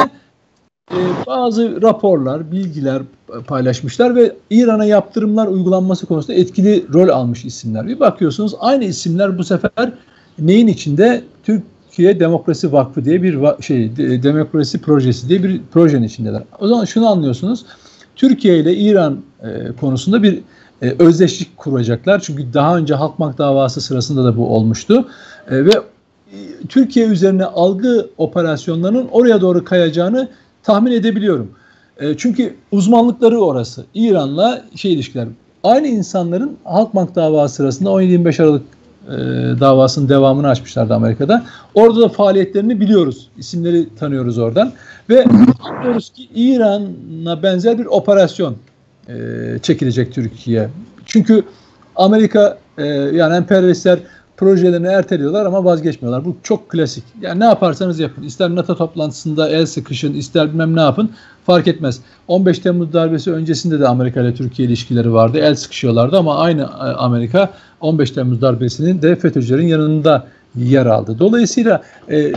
S2: bazı raporlar, bilgiler paylaşmışlar ve İran'a yaptırımlar uygulanması konusunda etkili rol almış isimler. Bir bakıyorsunuz aynı isimler bu sefer neyin içinde? Türkiye Demokrasi Vakfı diye bir şey demokrasi projesi diye bir projenin içindeler. O zaman şunu anlıyorsunuz. Türkiye ile İran e, konusunda bir e, özdeşlik kuracaklar. Çünkü daha önce Halkbank davası sırasında da bu olmuştu. E, ve e, Türkiye üzerine algı operasyonlarının oraya doğru kayacağını tahmin edebiliyorum. E, çünkü uzmanlıkları orası. İran'la şey ilişkiler. Aynı insanların Halkbank davası sırasında 17-25 Aralık e, davasının devamını açmışlardı Amerika'da. Orada da faaliyetlerini biliyoruz. İsimleri tanıyoruz oradan. Ve anlıyoruz ki İran'a benzer bir operasyon e, çekilecek Türkiye. Çünkü Amerika e, yani emperyalistler projelerini erteliyorlar ama vazgeçmiyorlar. Bu çok klasik. Yani ne yaparsanız yapın. İster NATO toplantısında el sıkışın, ister bilmem ne yapın fark etmez. 15 Temmuz darbesi öncesinde de Amerika ile Türkiye ilişkileri vardı. El sıkışıyorlardı ama aynı e, Amerika 15 Temmuz darbesinin de FETÖ'cülerin yanında yer aldı. Dolayısıyla e,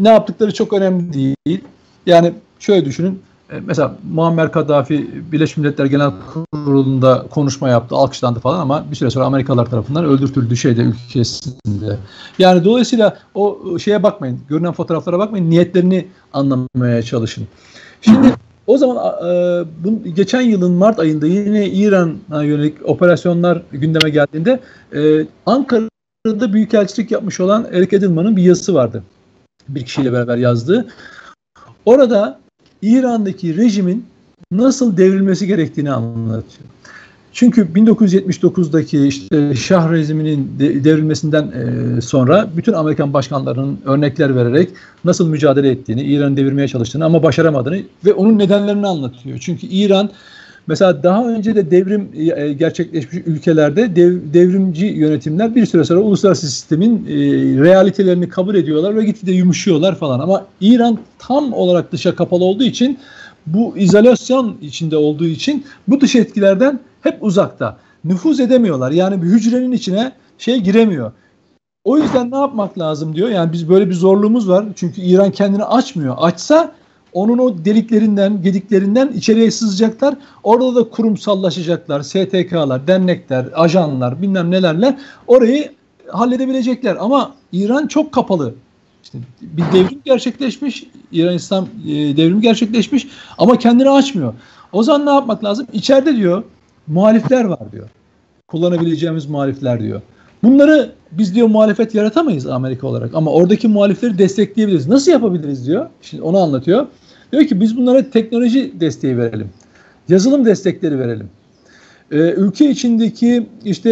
S2: ne yaptıkları çok önemli değil. Yani şöyle düşünün. E, mesela Muammer Kaddafi Birleşmiş Milletler Genel Kurulu'nda konuşma yaptı, alkışlandı falan ama bir süre sonra Amerikalılar tarafından öldürtüldü şeyde ülkesinde. Yani dolayısıyla o şeye bakmayın, görünen fotoğraflara bakmayın, niyetlerini anlamaya çalışın. Şimdi o zaman e, bu, geçen yılın Mart ayında yine İran'a yönelik operasyonlar gündeme geldiğinde e, Ankara'da büyükelçilik yapmış olan Eric Edelman'ın bir yazısı vardı. Bir kişiyle beraber yazdığı. Orada İran'daki rejimin nasıl devrilmesi gerektiğini anlatıyor. Çünkü 1979'daki işte Şah rejiminin devrilmesinden e, sonra bütün Amerikan başkanlarının örnekler vererek nasıl mücadele ettiğini, İran'ı devirmeye çalıştığını ama başaramadığını ve onun nedenlerini anlatıyor. Çünkü İran mesela daha önce de devrim e, gerçekleşmiş ülkelerde dev, devrimci yönetimler bir süre sonra uluslararası sistemin e, realitelerini kabul ediyorlar ve gitgide yumuşuyorlar falan. Ama İran tam olarak dışa kapalı olduğu için bu izolasyon içinde olduğu için bu dış etkilerden hep uzakta. Nüfuz edemiyorlar. Yani bir hücrenin içine şey giremiyor. O yüzden ne yapmak lazım diyor. Yani biz böyle bir zorluğumuz var. Çünkü İran kendini açmıyor. Açsa onun o deliklerinden, gediklerinden içeriye sızacaklar. Orada da kurumsallaşacaklar. STK'lar, dernekler, ajanlar bilmem nelerle orayı halledebilecekler. Ama İran çok kapalı. İşte bir devrim gerçekleşmiş. İran İslam e, devrimi gerçekleşmiş ama kendini açmıyor. O zaman ne yapmak lazım? İçeride diyor muhalifler var diyor. Kullanabileceğimiz muhalifler diyor. Bunları biz diyor muhalefet yaratamayız Amerika olarak ama oradaki muhalifleri destekleyebiliriz. Nasıl yapabiliriz diyor. Şimdi onu anlatıyor. Diyor ki biz bunlara teknoloji desteği verelim. Yazılım destekleri verelim. Ee, ülke içindeki işte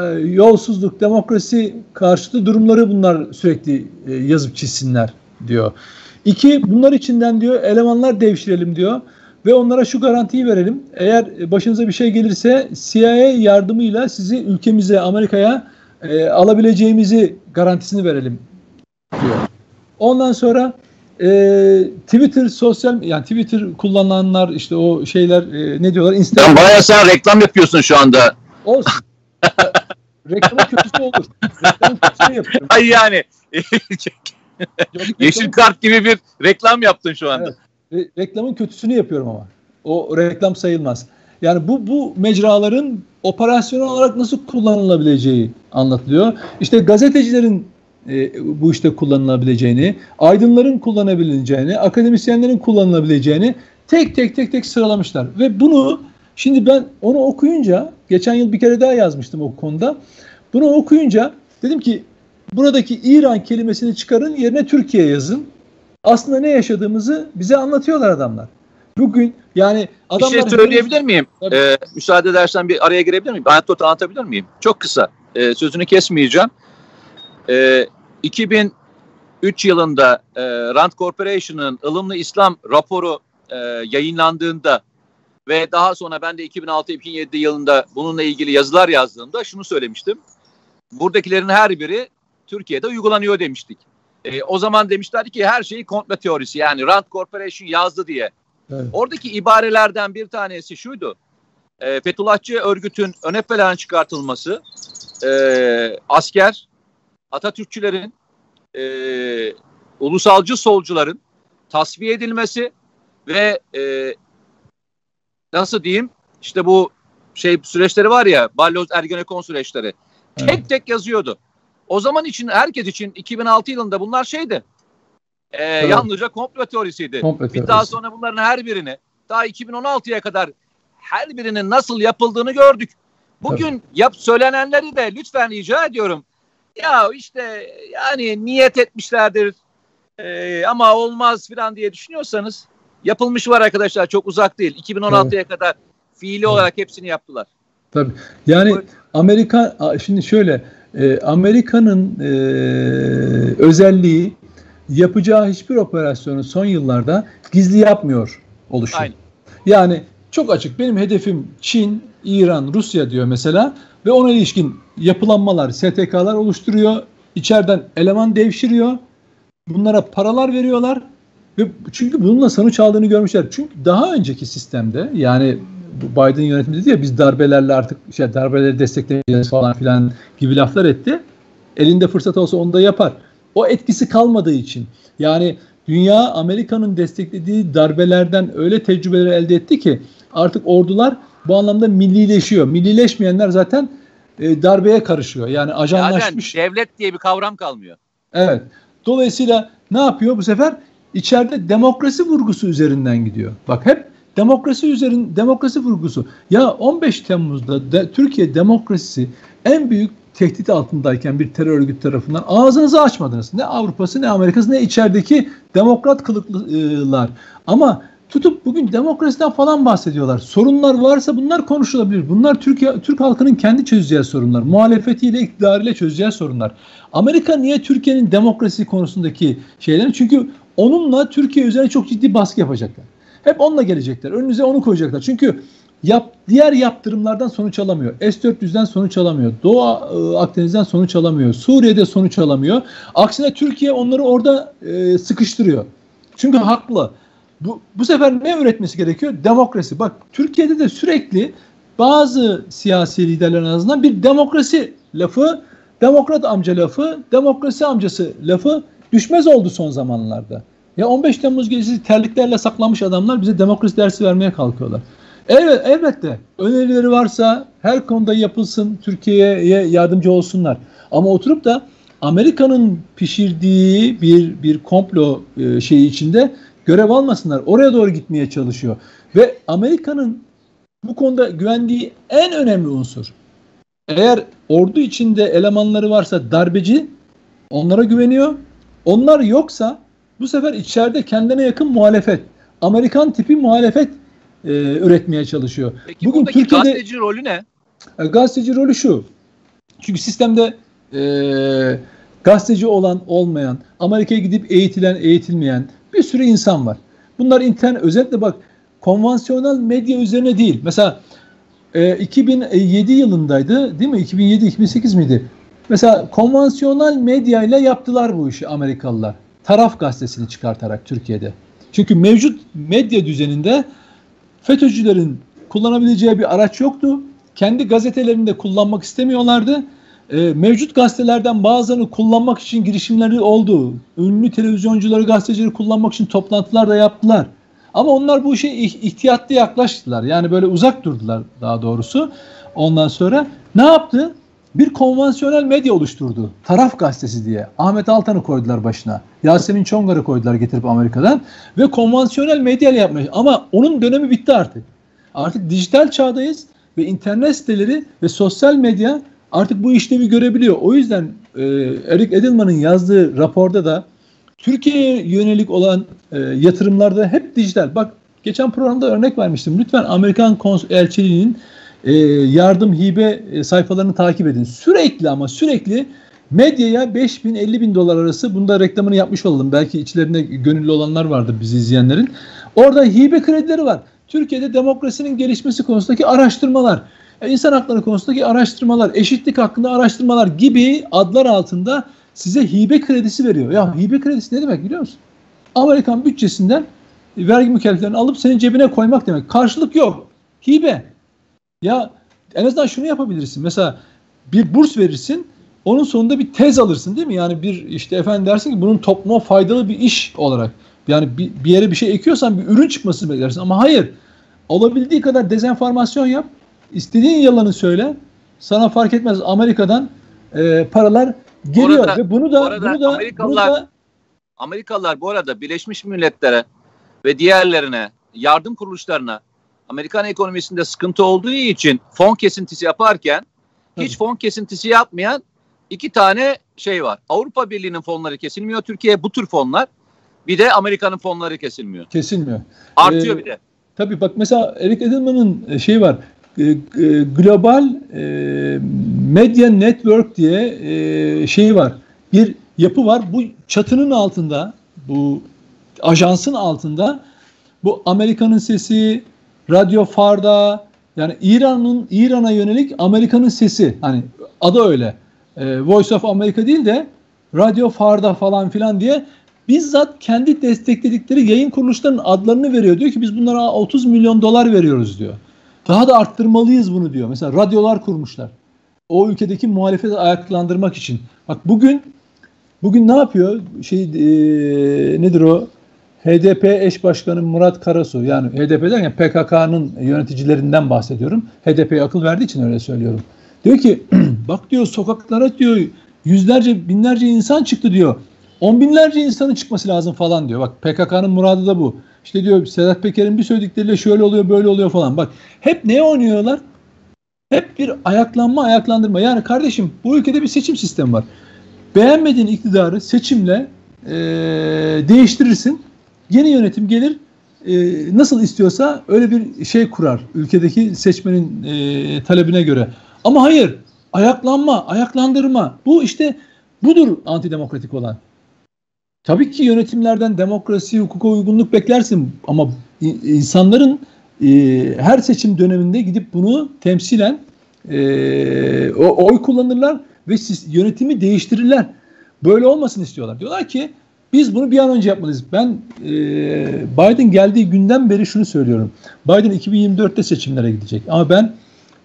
S2: e, yolsuzluk, demokrasi karşıtı durumları bunlar sürekli e, yazıp çizsinler diyor. İki, bunlar içinden diyor elemanlar devşirelim diyor. Ve onlara şu garantiyi verelim. Eğer başınıza bir şey gelirse CIA yardımıyla sizi ülkemize, Amerika'ya e, alabileceğimizi garantisini verelim diyor. Ondan sonra e, Twitter sosyal yani Twitter kullananlar işte o şeyler e, ne diyorlar Instagram.
S1: Sen bayağı sen reklam yapıyorsun şu anda.
S2: Olsun. Reklamın kötüsü olur. Reklamın yapıyorum.
S1: Ay yani yeşil kart gibi bir reklam yaptın şu anda.
S2: Evet. Re- reklamın kötüsünü yapıyorum ama. O reklam sayılmaz. Yani bu bu mecraların operasyonel olarak nasıl kullanılabileceği anlatılıyor. İşte gazetecilerin e, bu işte kullanılabileceğini, aydınların kullanabileceğini, akademisyenlerin kullanılabileceğini tek tek tek tek sıralamışlar. Ve bunu şimdi ben onu okuyunca, geçen yıl bir kere daha yazmıştım o konuda. Bunu okuyunca dedim ki buradaki İran kelimesini çıkarın yerine Türkiye yazın. Aslında ne yaşadığımızı bize anlatıyorlar adamlar. Bugün yani adamlar...
S1: Bir şey söyleyebilir miyim? Ee, müsaade edersen bir araya girebilir miyim? Anekdot anlatabilir miyim? Çok kısa. Ee, sözünü kesmeyeceğim. Ee, 2003 yılında e, Rand Corporation'ın ılımlı İslam raporu e, yayınlandığında ve daha sonra ben de 2006-2007 yılında bununla ilgili yazılar yazdığımda şunu söylemiştim. Buradakilerin her biri Türkiye'de uygulanıyor demiştik. E, o zaman demişlerdi ki her şeyi komplo teorisi yani Rand Corporation yazdı diye. Evet. Oradaki ibarelerden bir tanesi şuydu. E, Fethullahçı örgütün öne plan çıkartılması, e, asker, Atatürkçülerin, e, ulusalcı solcuların tasfiye edilmesi ve e, nasıl diyeyim işte bu şey süreçleri var ya Balyoz Ergenekon süreçleri evet. tek tek yazıyordu. O zaman için herkes için 2006 yılında bunlar şeydi. E, evet. Yalnızca komplo teorisiydi. Komplo teorisi. Bir daha sonra bunların her birini daha 2016'ya kadar her birinin nasıl yapıldığını gördük. Bugün evet. yap söylenenleri de lütfen rica ediyorum. Ya işte yani niyet etmişlerdir e, ama olmaz falan diye düşünüyorsanız yapılmış var arkadaşlar çok uzak değil. 2016'ya evet. kadar fiili evet. olarak hepsini yaptılar.
S2: Tabii. Yani Amerika şimdi şöyle e, Amerika'nın e, özelliği yapacağı hiçbir operasyonu son yıllarda gizli yapmıyor oluşu. Aynen. Yani çok açık. Benim hedefim Çin, İran, Rusya diyor mesela ve ona ilişkin yapılanmalar, STK'lar oluşturuyor. İçeriden eleman devşiriyor. Bunlara paralar veriyorlar. Ve çünkü bununla sonuç aldığını görmüşler. Çünkü daha önceki sistemde yani Biden yönetimi dedi ya biz darbelerle artık şey darbeleri destekleyeceğiz falan filan gibi laflar etti. Elinde fırsat olsa onu da yapar. O etkisi kalmadığı için yani dünya Amerika'nın desteklediği darbelerden öyle tecrübeler elde etti ki artık ordular bu anlamda millileşiyor. Millileşmeyenler zaten e, darbeye karışıyor. Yani ajanlaşmış.
S1: Yani devlet diye bir kavram kalmıyor.
S2: Evet. Dolayısıyla ne yapıyor bu sefer? İçeride demokrasi vurgusu üzerinden gidiyor. Bak hep demokrasi üzerin demokrasi vurgusu. Ya 15 Temmuz'da de, Türkiye demokrasisi en büyük tehdit altındayken bir terör örgütü tarafından ağzınızı açmadınız. Ne Avrupa'sı ne Amerika'sı ne içerideki demokrat kılıklılar. Ama tutup bugün demokrasiden falan bahsediyorlar. Sorunlar varsa bunlar konuşulabilir. Bunlar Türkiye Türk halkının kendi çözeceği sorunlar. Muhalefetiyle, iktidarıyla çözeceği sorunlar. Amerika niye Türkiye'nin demokrasi konusundaki şeyleri? Çünkü onunla Türkiye üzerine çok ciddi baskı yapacaklar. Hep onunla gelecekler. Önünüze onu koyacaklar. Çünkü yap, diğer yaptırımlardan sonuç alamıyor. S-400'den sonuç alamıyor. Doğu e, Akdeniz'den sonuç alamıyor. Suriye'de sonuç alamıyor. Aksine Türkiye onları orada e, sıkıştırıyor. Çünkü haklı. Bu, bu sefer ne üretmesi gerekiyor? Demokrasi. Bak Türkiye'de de sürekli bazı siyasi liderlerin azından bir demokrasi lafı, demokrat amca lafı, demokrasi amcası lafı düşmez oldu son zamanlarda. Ya 15 Temmuz gecesi terliklerle saklamış adamlar bize demokrasi dersi vermeye kalkıyorlar. Evet, elbette önerileri varsa her konuda yapılsın, Türkiye'ye yardımcı olsunlar. Ama oturup da Amerika'nın pişirdiği bir bir komplo e, şeyi içinde görev almasınlar. Oraya doğru gitmeye çalışıyor. Ve Amerika'nın bu konuda güvendiği en önemli unsur. Eğer ordu içinde elemanları varsa darbeci onlara güveniyor. Onlar yoksa bu sefer içeride kendine yakın muhalefet, Amerikan tipi muhalefet e, üretmeye çalışıyor.
S1: Peki Bugün buradaki Türkiye'de, gazeteci rolü ne?
S2: E, gazeteci rolü şu. Çünkü sistemde e, gazeteci olan olmayan, Amerika'ya gidip eğitilen eğitilmeyen bir sürü insan var. Bunlar internet özellikle bak konvansiyonel medya üzerine değil. Mesela e, 2007 yılındaydı değil mi? 2007-2008 miydi? Mesela konvansiyonel medyayla yaptılar bu işi Amerikalılar. taraf gazetesini çıkartarak Türkiye'de. Çünkü mevcut medya düzeninde FETÖ'cülerin kullanabileceği bir araç yoktu. Kendi gazetelerini de kullanmak istemiyorlardı. E, mevcut gazetelerden bazılarını kullanmak için girişimleri oldu. Ünlü televizyoncuları, gazetecileri kullanmak için toplantılar da yaptılar. Ama onlar bu işe ihtiyatlı yaklaştılar. Yani böyle uzak durdular daha doğrusu. Ondan sonra ne yaptı? Bir konvansiyonel medya oluşturdu. Taraf gazetesi diye. Ahmet Altan'ı koydular başına. Yasemin Çongar'ı koydular getirip Amerika'dan. Ve konvansiyonel medya ile yapmaya. Ama onun dönemi bitti artık. Artık dijital çağdayız ve internet siteleri ve sosyal medya artık bu işlevi görebiliyor. O yüzden e, Eric Edelman'ın yazdığı raporda da Türkiye'ye yönelik olan e, yatırımlarda hep dijital. Bak geçen programda örnek vermiştim. Lütfen Amerikan elçiliğinin e, yardım hibe e, sayfalarını takip edin. Sürekli ama sürekli medyaya 5 bin 50 bin dolar arası bunda reklamını yapmış olalım. Belki içlerinde gönüllü olanlar vardır bizi izleyenlerin. Orada hibe kredileri var. Türkiye'de demokrasinin gelişmesi konusundaki araştırmalar, e, insan hakları konusundaki araştırmalar, eşitlik hakkında araştırmalar gibi adlar altında size hibe kredisi veriyor. Ya hibe kredisi ne demek biliyor musun? Amerikan bütçesinden vergi mükelleflerini alıp senin cebine koymak demek. Karşılık yok. Hibe. Ya en azından şunu yapabilirsin. Mesela bir burs verirsin. Onun sonunda bir tez alırsın değil mi? Yani bir işte efendim dersin ki bunun topluma faydalı bir iş olarak. Yani bir, bir yere bir şey ekiyorsan bir ürün çıkmasını beklersin. Ama hayır. Olabildiği kadar dezenformasyon yap. İstediğin yalanı söyle. Sana fark etmez Amerika'dan e, paralar geliyor arada, ve bunu da bunu da
S1: Amerikalılar bunu da, Amerikalılar bu arada Birleşmiş Milletler'e ve diğerlerine yardım kuruluşlarına Amerikan ekonomisinde sıkıntı olduğu için fon kesintisi yaparken hiç fon kesintisi yapmayan iki tane şey var. Avrupa Birliği'nin fonları kesilmiyor. Türkiye bu tür fonlar. Bir de Amerika'nın fonları kesilmiyor.
S2: Kesilmiyor.
S1: Artıyor ee, bir de.
S2: Tabii bak mesela Eric Edelman'ın şey var. E, e, global e, Media Network diye e, şey var. Bir yapı var. Bu çatının altında, bu ajansın altında bu Amerika'nın sesi, Radyo Farda yani İran'ın İran'a yönelik Amerika'nın sesi hani adı öyle. E, Voice of America değil de Radyo Farda falan filan diye bizzat kendi destekledikleri yayın kuruluşlarının adlarını veriyor. Diyor ki biz bunlara 30 milyon dolar veriyoruz diyor. Daha da arttırmalıyız bunu diyor. Mesela radyolar kurmuşlar. O ülkedeki muhalefeti ayaklandırmak için. Bak bugün bugün ne yapıyor? Şey e, nedir o? HDP eş başkanı Murat Karasu yani HDP derken PKK'nın yöneticilerinden bahsediyorum. HDP'ye akıl verdiği için öyle söylüyorum. Diyor ki bak diyor sokaklara diyor yüzlerce binlerce insan çıktı diyor. On binlerce insanın çıkması lazım falan diyor. Bak PKK'nın muradı da bu. İşte diyor Sedat Peker'in bir söyledikleriyle şöyle oluyor böyle oluyor falan. Bak hep neye oynuyorlar? Hep bir ayaklanma ayaklandırma. Yani kardeşim bu ülkede bir seçim sistemi var. Beğenmediğin iktidarı seçimle e, değiştirirsin. Yeni yönetim gelir e, nasıl istiyorsa öyle bir şey kurar ülkedeki seçmenin e, talebine göre. Ama hayır ayaklanma, ayaklandırma bu işte budur antidemokratik olan. Tabii ki yönetimlerden demokrasi, hukuka uygunluk beklersin ama insanların e, her seçim döneminde gidip bunu temsilen e, oy kullanırlar ve siz, yönetimi değiştirirler. Böyle olmasın istiyorlar. Diyorlar ki biz bunu bir an önce yapmalıyız. Ben e, Biden geldiği günden beri şunu söylüyorum. Biden 2024'te seçimlere gidecek. Ama ben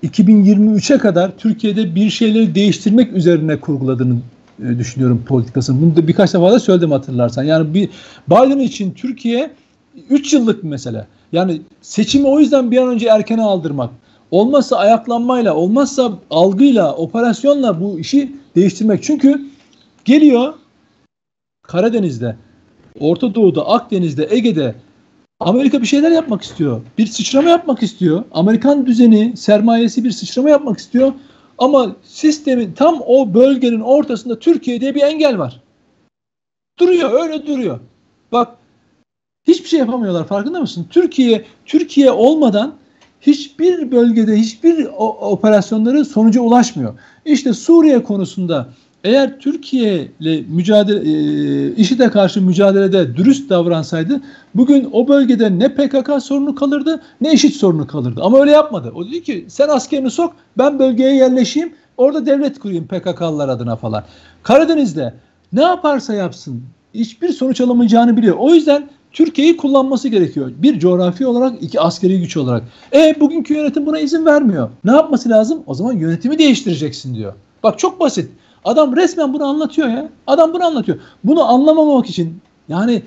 S2: 2023'e kadar Türkiye'de bir şeyleri değiştirmek üzerine kurguladığını e, düşünüyorum politikasını. Bunu da birkaç defa da söyledim hatırlarsan. Yani bir Biden için Türkiye 3 yıllık bir mesele. Yani seçimi o yüzden bir an önce erkene aldırmak. Olmazsa ayaklanmayla, olmazsa algıyla, operasyonla bu işi değiştirmek. Çünkü geliyor Karadeniz'de, Orta Doğu'da, Akdeniz'de, Ege'de Amerika bir şeyler yapmak istiyor. Bir sıçrama yapmak istiyor. Amerikan düzeni, sermayesi bir sıçrama yapmak istiyor. Ama sistemin tam o bölgenin ortasında Türkiye diye bir engel var. Duruyor, öyle duruyor. Bak hiçbir şey yapamıyorlar farkında mısın? Türkiye Türkiye olmadan hiçbir bölgede hiçbir operasyonları sonuca ulaşmıyor. İşte Suriye konusunda eğer Türkiye ile mücadele e, IŞİD'e karşı mücadelede dürüst davransaydı bugün o bölgede ne PKK sorunu kalırdı ne IŞİD sorunu kalırdı. Ama öyle yapmadı. O dedi ki sen askerini sok ben bölgeye yerleşeyim orada devlet kurayım PKK'lılar adına falan. Karadeniz'de ne yaparsa yapsın hiçbir sonuç alamayacağını biliyor. O yüzden Türkiye'yi kullanması gerekiyor. Bir coğrafi olarak, iki askeri güç olarak. E bugünkü yönetim buna izin vermiyor. Ne yapması lazım? O zaman yönetimi değiştireceksin diyor. Bak çok basit. Adam resmen bunu anlatıyor ya. Adam bunu anlatıyor. Bunu anlamamak için yani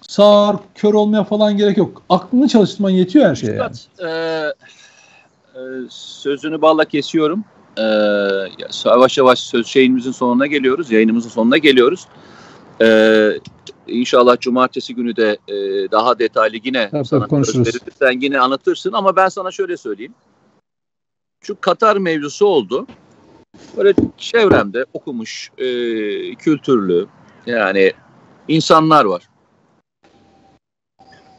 S2: sağır, kör olmaya falan gerek yok. Aklını çalıştırman yetiyor her şeye. Yani.
S1: E, e, sözünü balla kesiyorum. E, yavaş yavaş söz şeyimizin sonuna geliyoruz. Yayınımızın sonuna geliyoruz. E, İnşallah cumartesi günü de e, daha detaylı yine
S2: tabii, sana konuşuruz.
S1: Sen yine anlatırsın ama ben sana şöyle söyleyeyim. Şu Katar mevzusu oldu. Böyle çevremde okumuş, e, kültürlü yani insanlar var.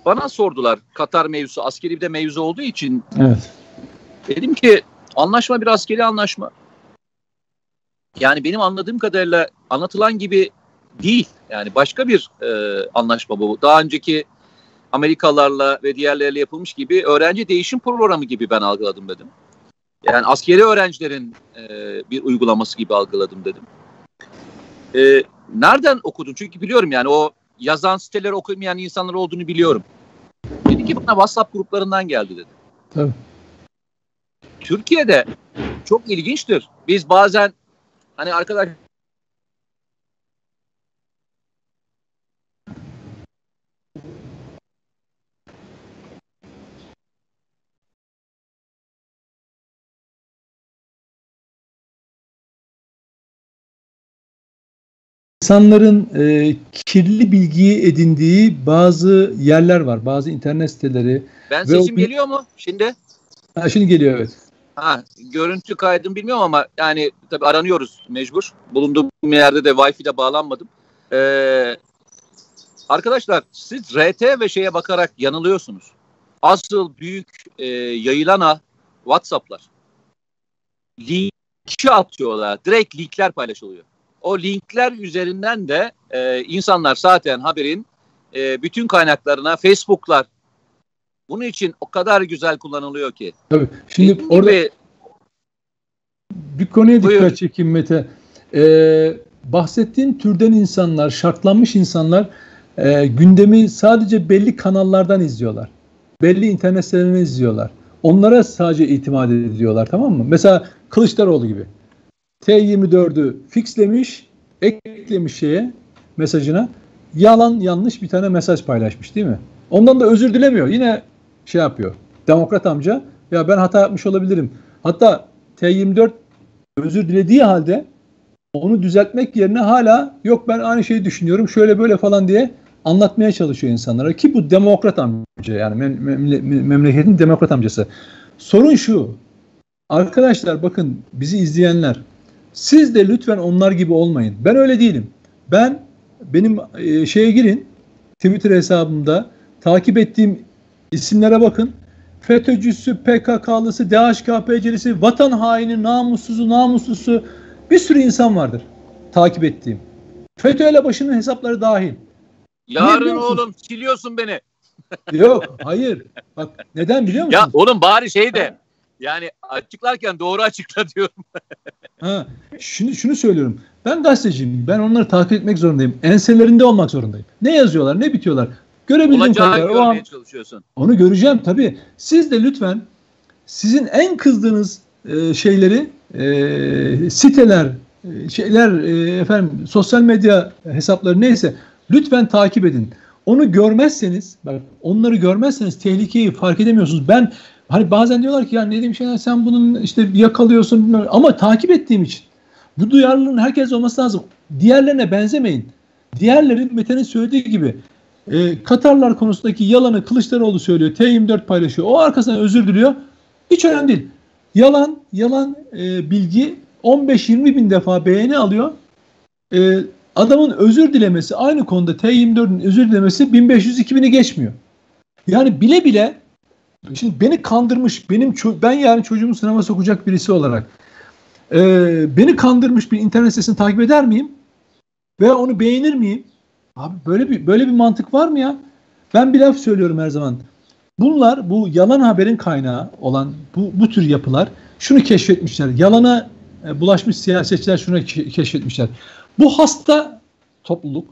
S1: Bana sordular Katar mevzusu askeri bir de mevzu olduğu için.
S2: Evet.
S1: Dedim ki anlaşma bir askeri anlaşma. Yani benim anladığım kadarıyla anlatılan gibi değil. Yani başka bir e, anlaşma bu. Daha önceki Amerikalılarla ve diğerleriyle yapılmış gibi öğrenci değişim programı gibi ben algıladım dedim. Yani askeri öğrencilerin e, bir uygulaması gibi algıladım dedim. E, nereden okudun? Çünkü biliyorum yani o yazan siteleri okumayan insanlar olduğunu biliyorum. Dedi ki bana WhatsApp gruplarından geldi dedi.
S2: Tabii.
S1: Türkiye'de çok ilginçtir. Biz bazen hani arkadaş
S2: insanların e, kirli bilgiyi edindiği bazı yerler var. Bazı internet siteleri.
S1: Ben sesim o... geliyor mu şimdi?
S2: Ha, şimdi geliyor evet.
S1: Ha, görüntü kaydım bilmiyorum ama yani tabii aranıyoruz mecbur. Bulunduğum yerde de Wi-Fi ile bağlanmadım. Ee, arkadaşlar siz RT ve şeye bakarak yanılıyorsunuz. Asıl büyük e, yayılan a WhatsApp'lar. Linki atıyorlar. Direkt linkler paylaşılıyor. O linkler üzerinden de e, insanlar zaten haberin e, bütün kaynaklarına Facebook'lar bunun için o kadar güzel kullanılıyor ki.
S2: Tabii. Şimdi Dediğim orada gibi, bir konuya dikkat buyur. çekeyim Mete. Ee, bahsettiğin türden insanlar, şartlanmış insanlar e, gündemi sadece belli kanallardan izliyorlar. Belli internet sitelerini izliyorlar. Onlara sadece itimat ediyorlar tamam mı? Mesela Kılıçdaroğlu gibi. T24'ü fixlemiş, eklemiş şeye mesajına. Yalan yanlış bir tane mesaj paylaşmış değil mi? Ondan da özür dilemiyor. Yine şey yapıyor. Demokrat amca ya ben hata yapmış olabilirim. Hatta T24 özür dilediği halde onu düzeltmek yerine hala yok ben aynı şeyi düşünüyorum şöyle böyle falan diye anlatmaya çalışıyor insanlara ki bu demokrat amca yani mem mem memleketin demokrat amcası. Sorun şu arkadaşlar bakın bizi izleyenler siz de lütfen onlar gibi olmayın. Ben öyle değilim. Ben benim e, şeye girin Twitter hesabımda takip ettiğim isimlere bakın. FETÖ'cüsü, PKK'lısı, DHKPC'lisi, vatan haini, namussuzu, namuslusu bir sürü insan vardır takip ettiğim. FETÖ ile başının hesapları dahil.
S1: Yarın oğlum siliyorsun beni.
S2: Yok hayır. Bak neden biliyor musun?
S1: Ya oğlum bari şey de yani açıklarken doğru açıkla diyorum.
S2: ha, şunu, şunu söylüyorum. Ben gazeteciyim. Ben onları takip etmek zorundayım. Enselerinde olmak zorundayım. Ne yazıyorlar, ne bitiyorlar. Görebildiğim
S1: kadar. O an, çalışıyorsun.
S2: Onu göreceğim tabii. Siz de lütfen sizin en kızdığınız e, şeyleri e, siteler, e, şeyler e, efendim sosyal medya hesapları neyse lütfen takip edin. Onu görmezseniz, bak onları görmezseniz tehlikeyi fark edemiyorsunuz. Ben Hani bazen diyorlar ki ya ne diyeyim şeyler sen bunun işte yakalıyorsun bilmem. ama takip ettiğim için. Bu duyarlılığın herkes olması lazım. Diğerlerine benzemeyin. Diğerleri Mete'nin söylediği gibi e, Katarlar konusundaki yalanı Kılıçdaroğlu söylüyor. T24 paylaşıyor. O arkasından özür diliyor. Hiç önemli değil. Yalan, yalan e, bilgi 15-20 bin defa beğeni alıyor. E, adamın özür dilemesi aynı konuda T24'ün özür dilemesi 1500-2000'i geçmiyor. Yani bile bile Şimdi beni kandırmış, benim ben yani çocuğumu sınava sokacak birisi olarak e, beni kandırmış bir internet sitesini takip eder miyim? Veya onu beğenir miyim? Abi böyle bir böyle bir mantık var mı ya? Ben bir laf söylüyorum her zaman. Bunlar bu yalan haberin kaynağı olan bu, bu tür yapılar şunu keşfetmişler. Yalana e, bulaşmış siyasetçiler şunu keşfetmişler. Bu hasta topluluk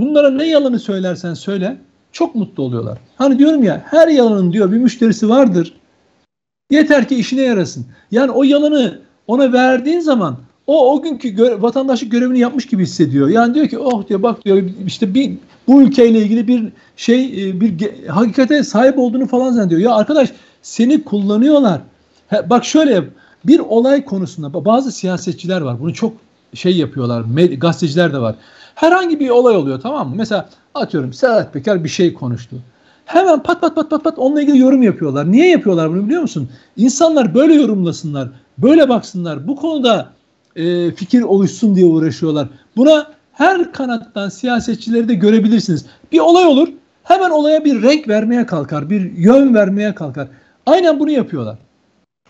S2: Bunlara ne yalanı söylersen söyle çok mutlu oluyorlar. Hani diyorum ya her yalanın diyor bir müşterisi vardır. Yeter ki işine yarasın. Yani o yalanı ona verdiğin zaman o o günkü göre, vatandaşlık görevini yapmış gibi hissediyor. Yani diyor ki oh diyor bak diyor işte bir bu ülkeyle ilgili bir şey e, bir hakikate sahip olduğunu falan zannediyor. Ya arkadaş seni kullanıyorlar. He, bak şöyle bir olay konusunda bazı siyasetçiler var. Bunu çok şey yapıyorlar. Med, gazeteciler de var. Herhangi bir olay oluyor tamam mı? Mesela atıyorum Sedat Peker bir şey konuştu. Hemen pat pat pat pat pat onunla ilgili yorum yapıyorlar. Niye yapıyorlar bunu biliyor musun? İnsanlar böyle yorumlasınlar, böyle baksınlar. Bu konuda e, fikir oluşsun diye uğraşıyorlar. Buna her kanattan siyasetçileri de görebilirsiniz. Bir olay olur, hemen olaya bir renk vermeye kalkar, bir yön vermeye kalkar. Aynen bunu yapıyorlar.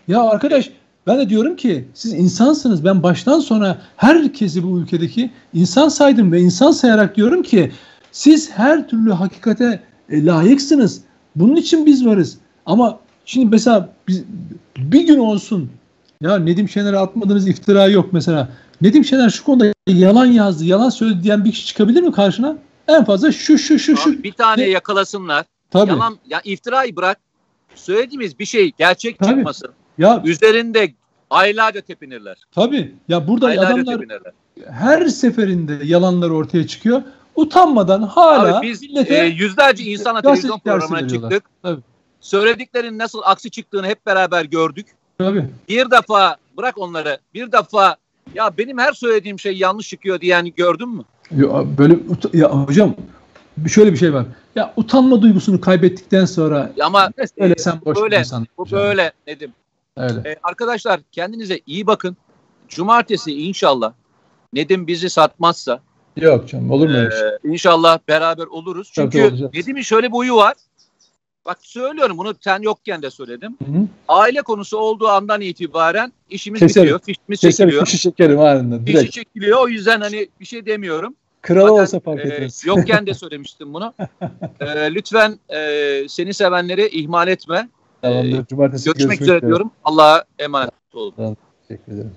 S2: Ya arkadaş ben de diyorum ki siz insansınız. Ben baştan sona herkesi bu ülkedeki insan saydım ve insan sayarak diyorum ki siz her türlü hakikate e, layıksınız. Bunun için biz varız. Ama şimdi mesela biz, bir gün olsun ya Nedim Şener'e atmadığınız iftira yok mesela. Nedim Şener şu konuda yalan yazdı, yalan söyledi diyen bir kişi çıkabilir mi karşına? En fazla şu şu şu şu.
S1: Bir tane yakalasınlar. Tabii. Yalan ya iftirayı bırak. Söylediğimiz bir şey gerçek Tabii. çıkmasın. Ya üzerinde aylarca tepinirler.
S2: Tabii. Ya burada aylarca adamlar tepinirler. her seferinde yalanlar ortaya çıkıyor. Utanmadan hala
S1: Abi biz millete e, yüzlerce insana televizyon programına çıktık. Tabii. Söylediklerinin nasıl aksi çıktığını hep beraber gördük. Tabii. Bir defa bırak onları. Bir defa ya benim her söylediğim şey yanlış çıkıyor diyen gördün mü?
S2: Ya böyle ya hocam şöyle bir şey var. Ya utanma duygusunu kaybettikten sonra
S1: ya ama ne söylesem boş böyle, insan. Bu böyle Nedim. Öyle. Ee, arkadaşlar kendinize iyi bakın. Cumartesi inşallah Nedim bizi satmazsa
S2: Yok canım olur mu öyle şey?
S1: İnşallah beraber oluruz. Çünkü Nedim'in şöyle bir huyu var. Bak söylüyorum bunu sen yokken de söyledim. Hı hı. Aile konusu olduğu andan itibaren işimiz Keserim. bitiyor. Fişimiz Keserim, çekiliyor.
S2: Fişi çekerim anında.
S1: Direkt. Fişi çekiliyor. O yüzden hani bir şey demiyorum.
S2: Kralı Zaten, olsa fark etmez.
S1: E, yokken de söylemiştim bunu. e, lütfen e, seni sevenleri ihmal etme. Tamamdır. Cumartesi görüşmek üzere diyorum. Allah'a emanet olun. Tamam, teşekkür ederim.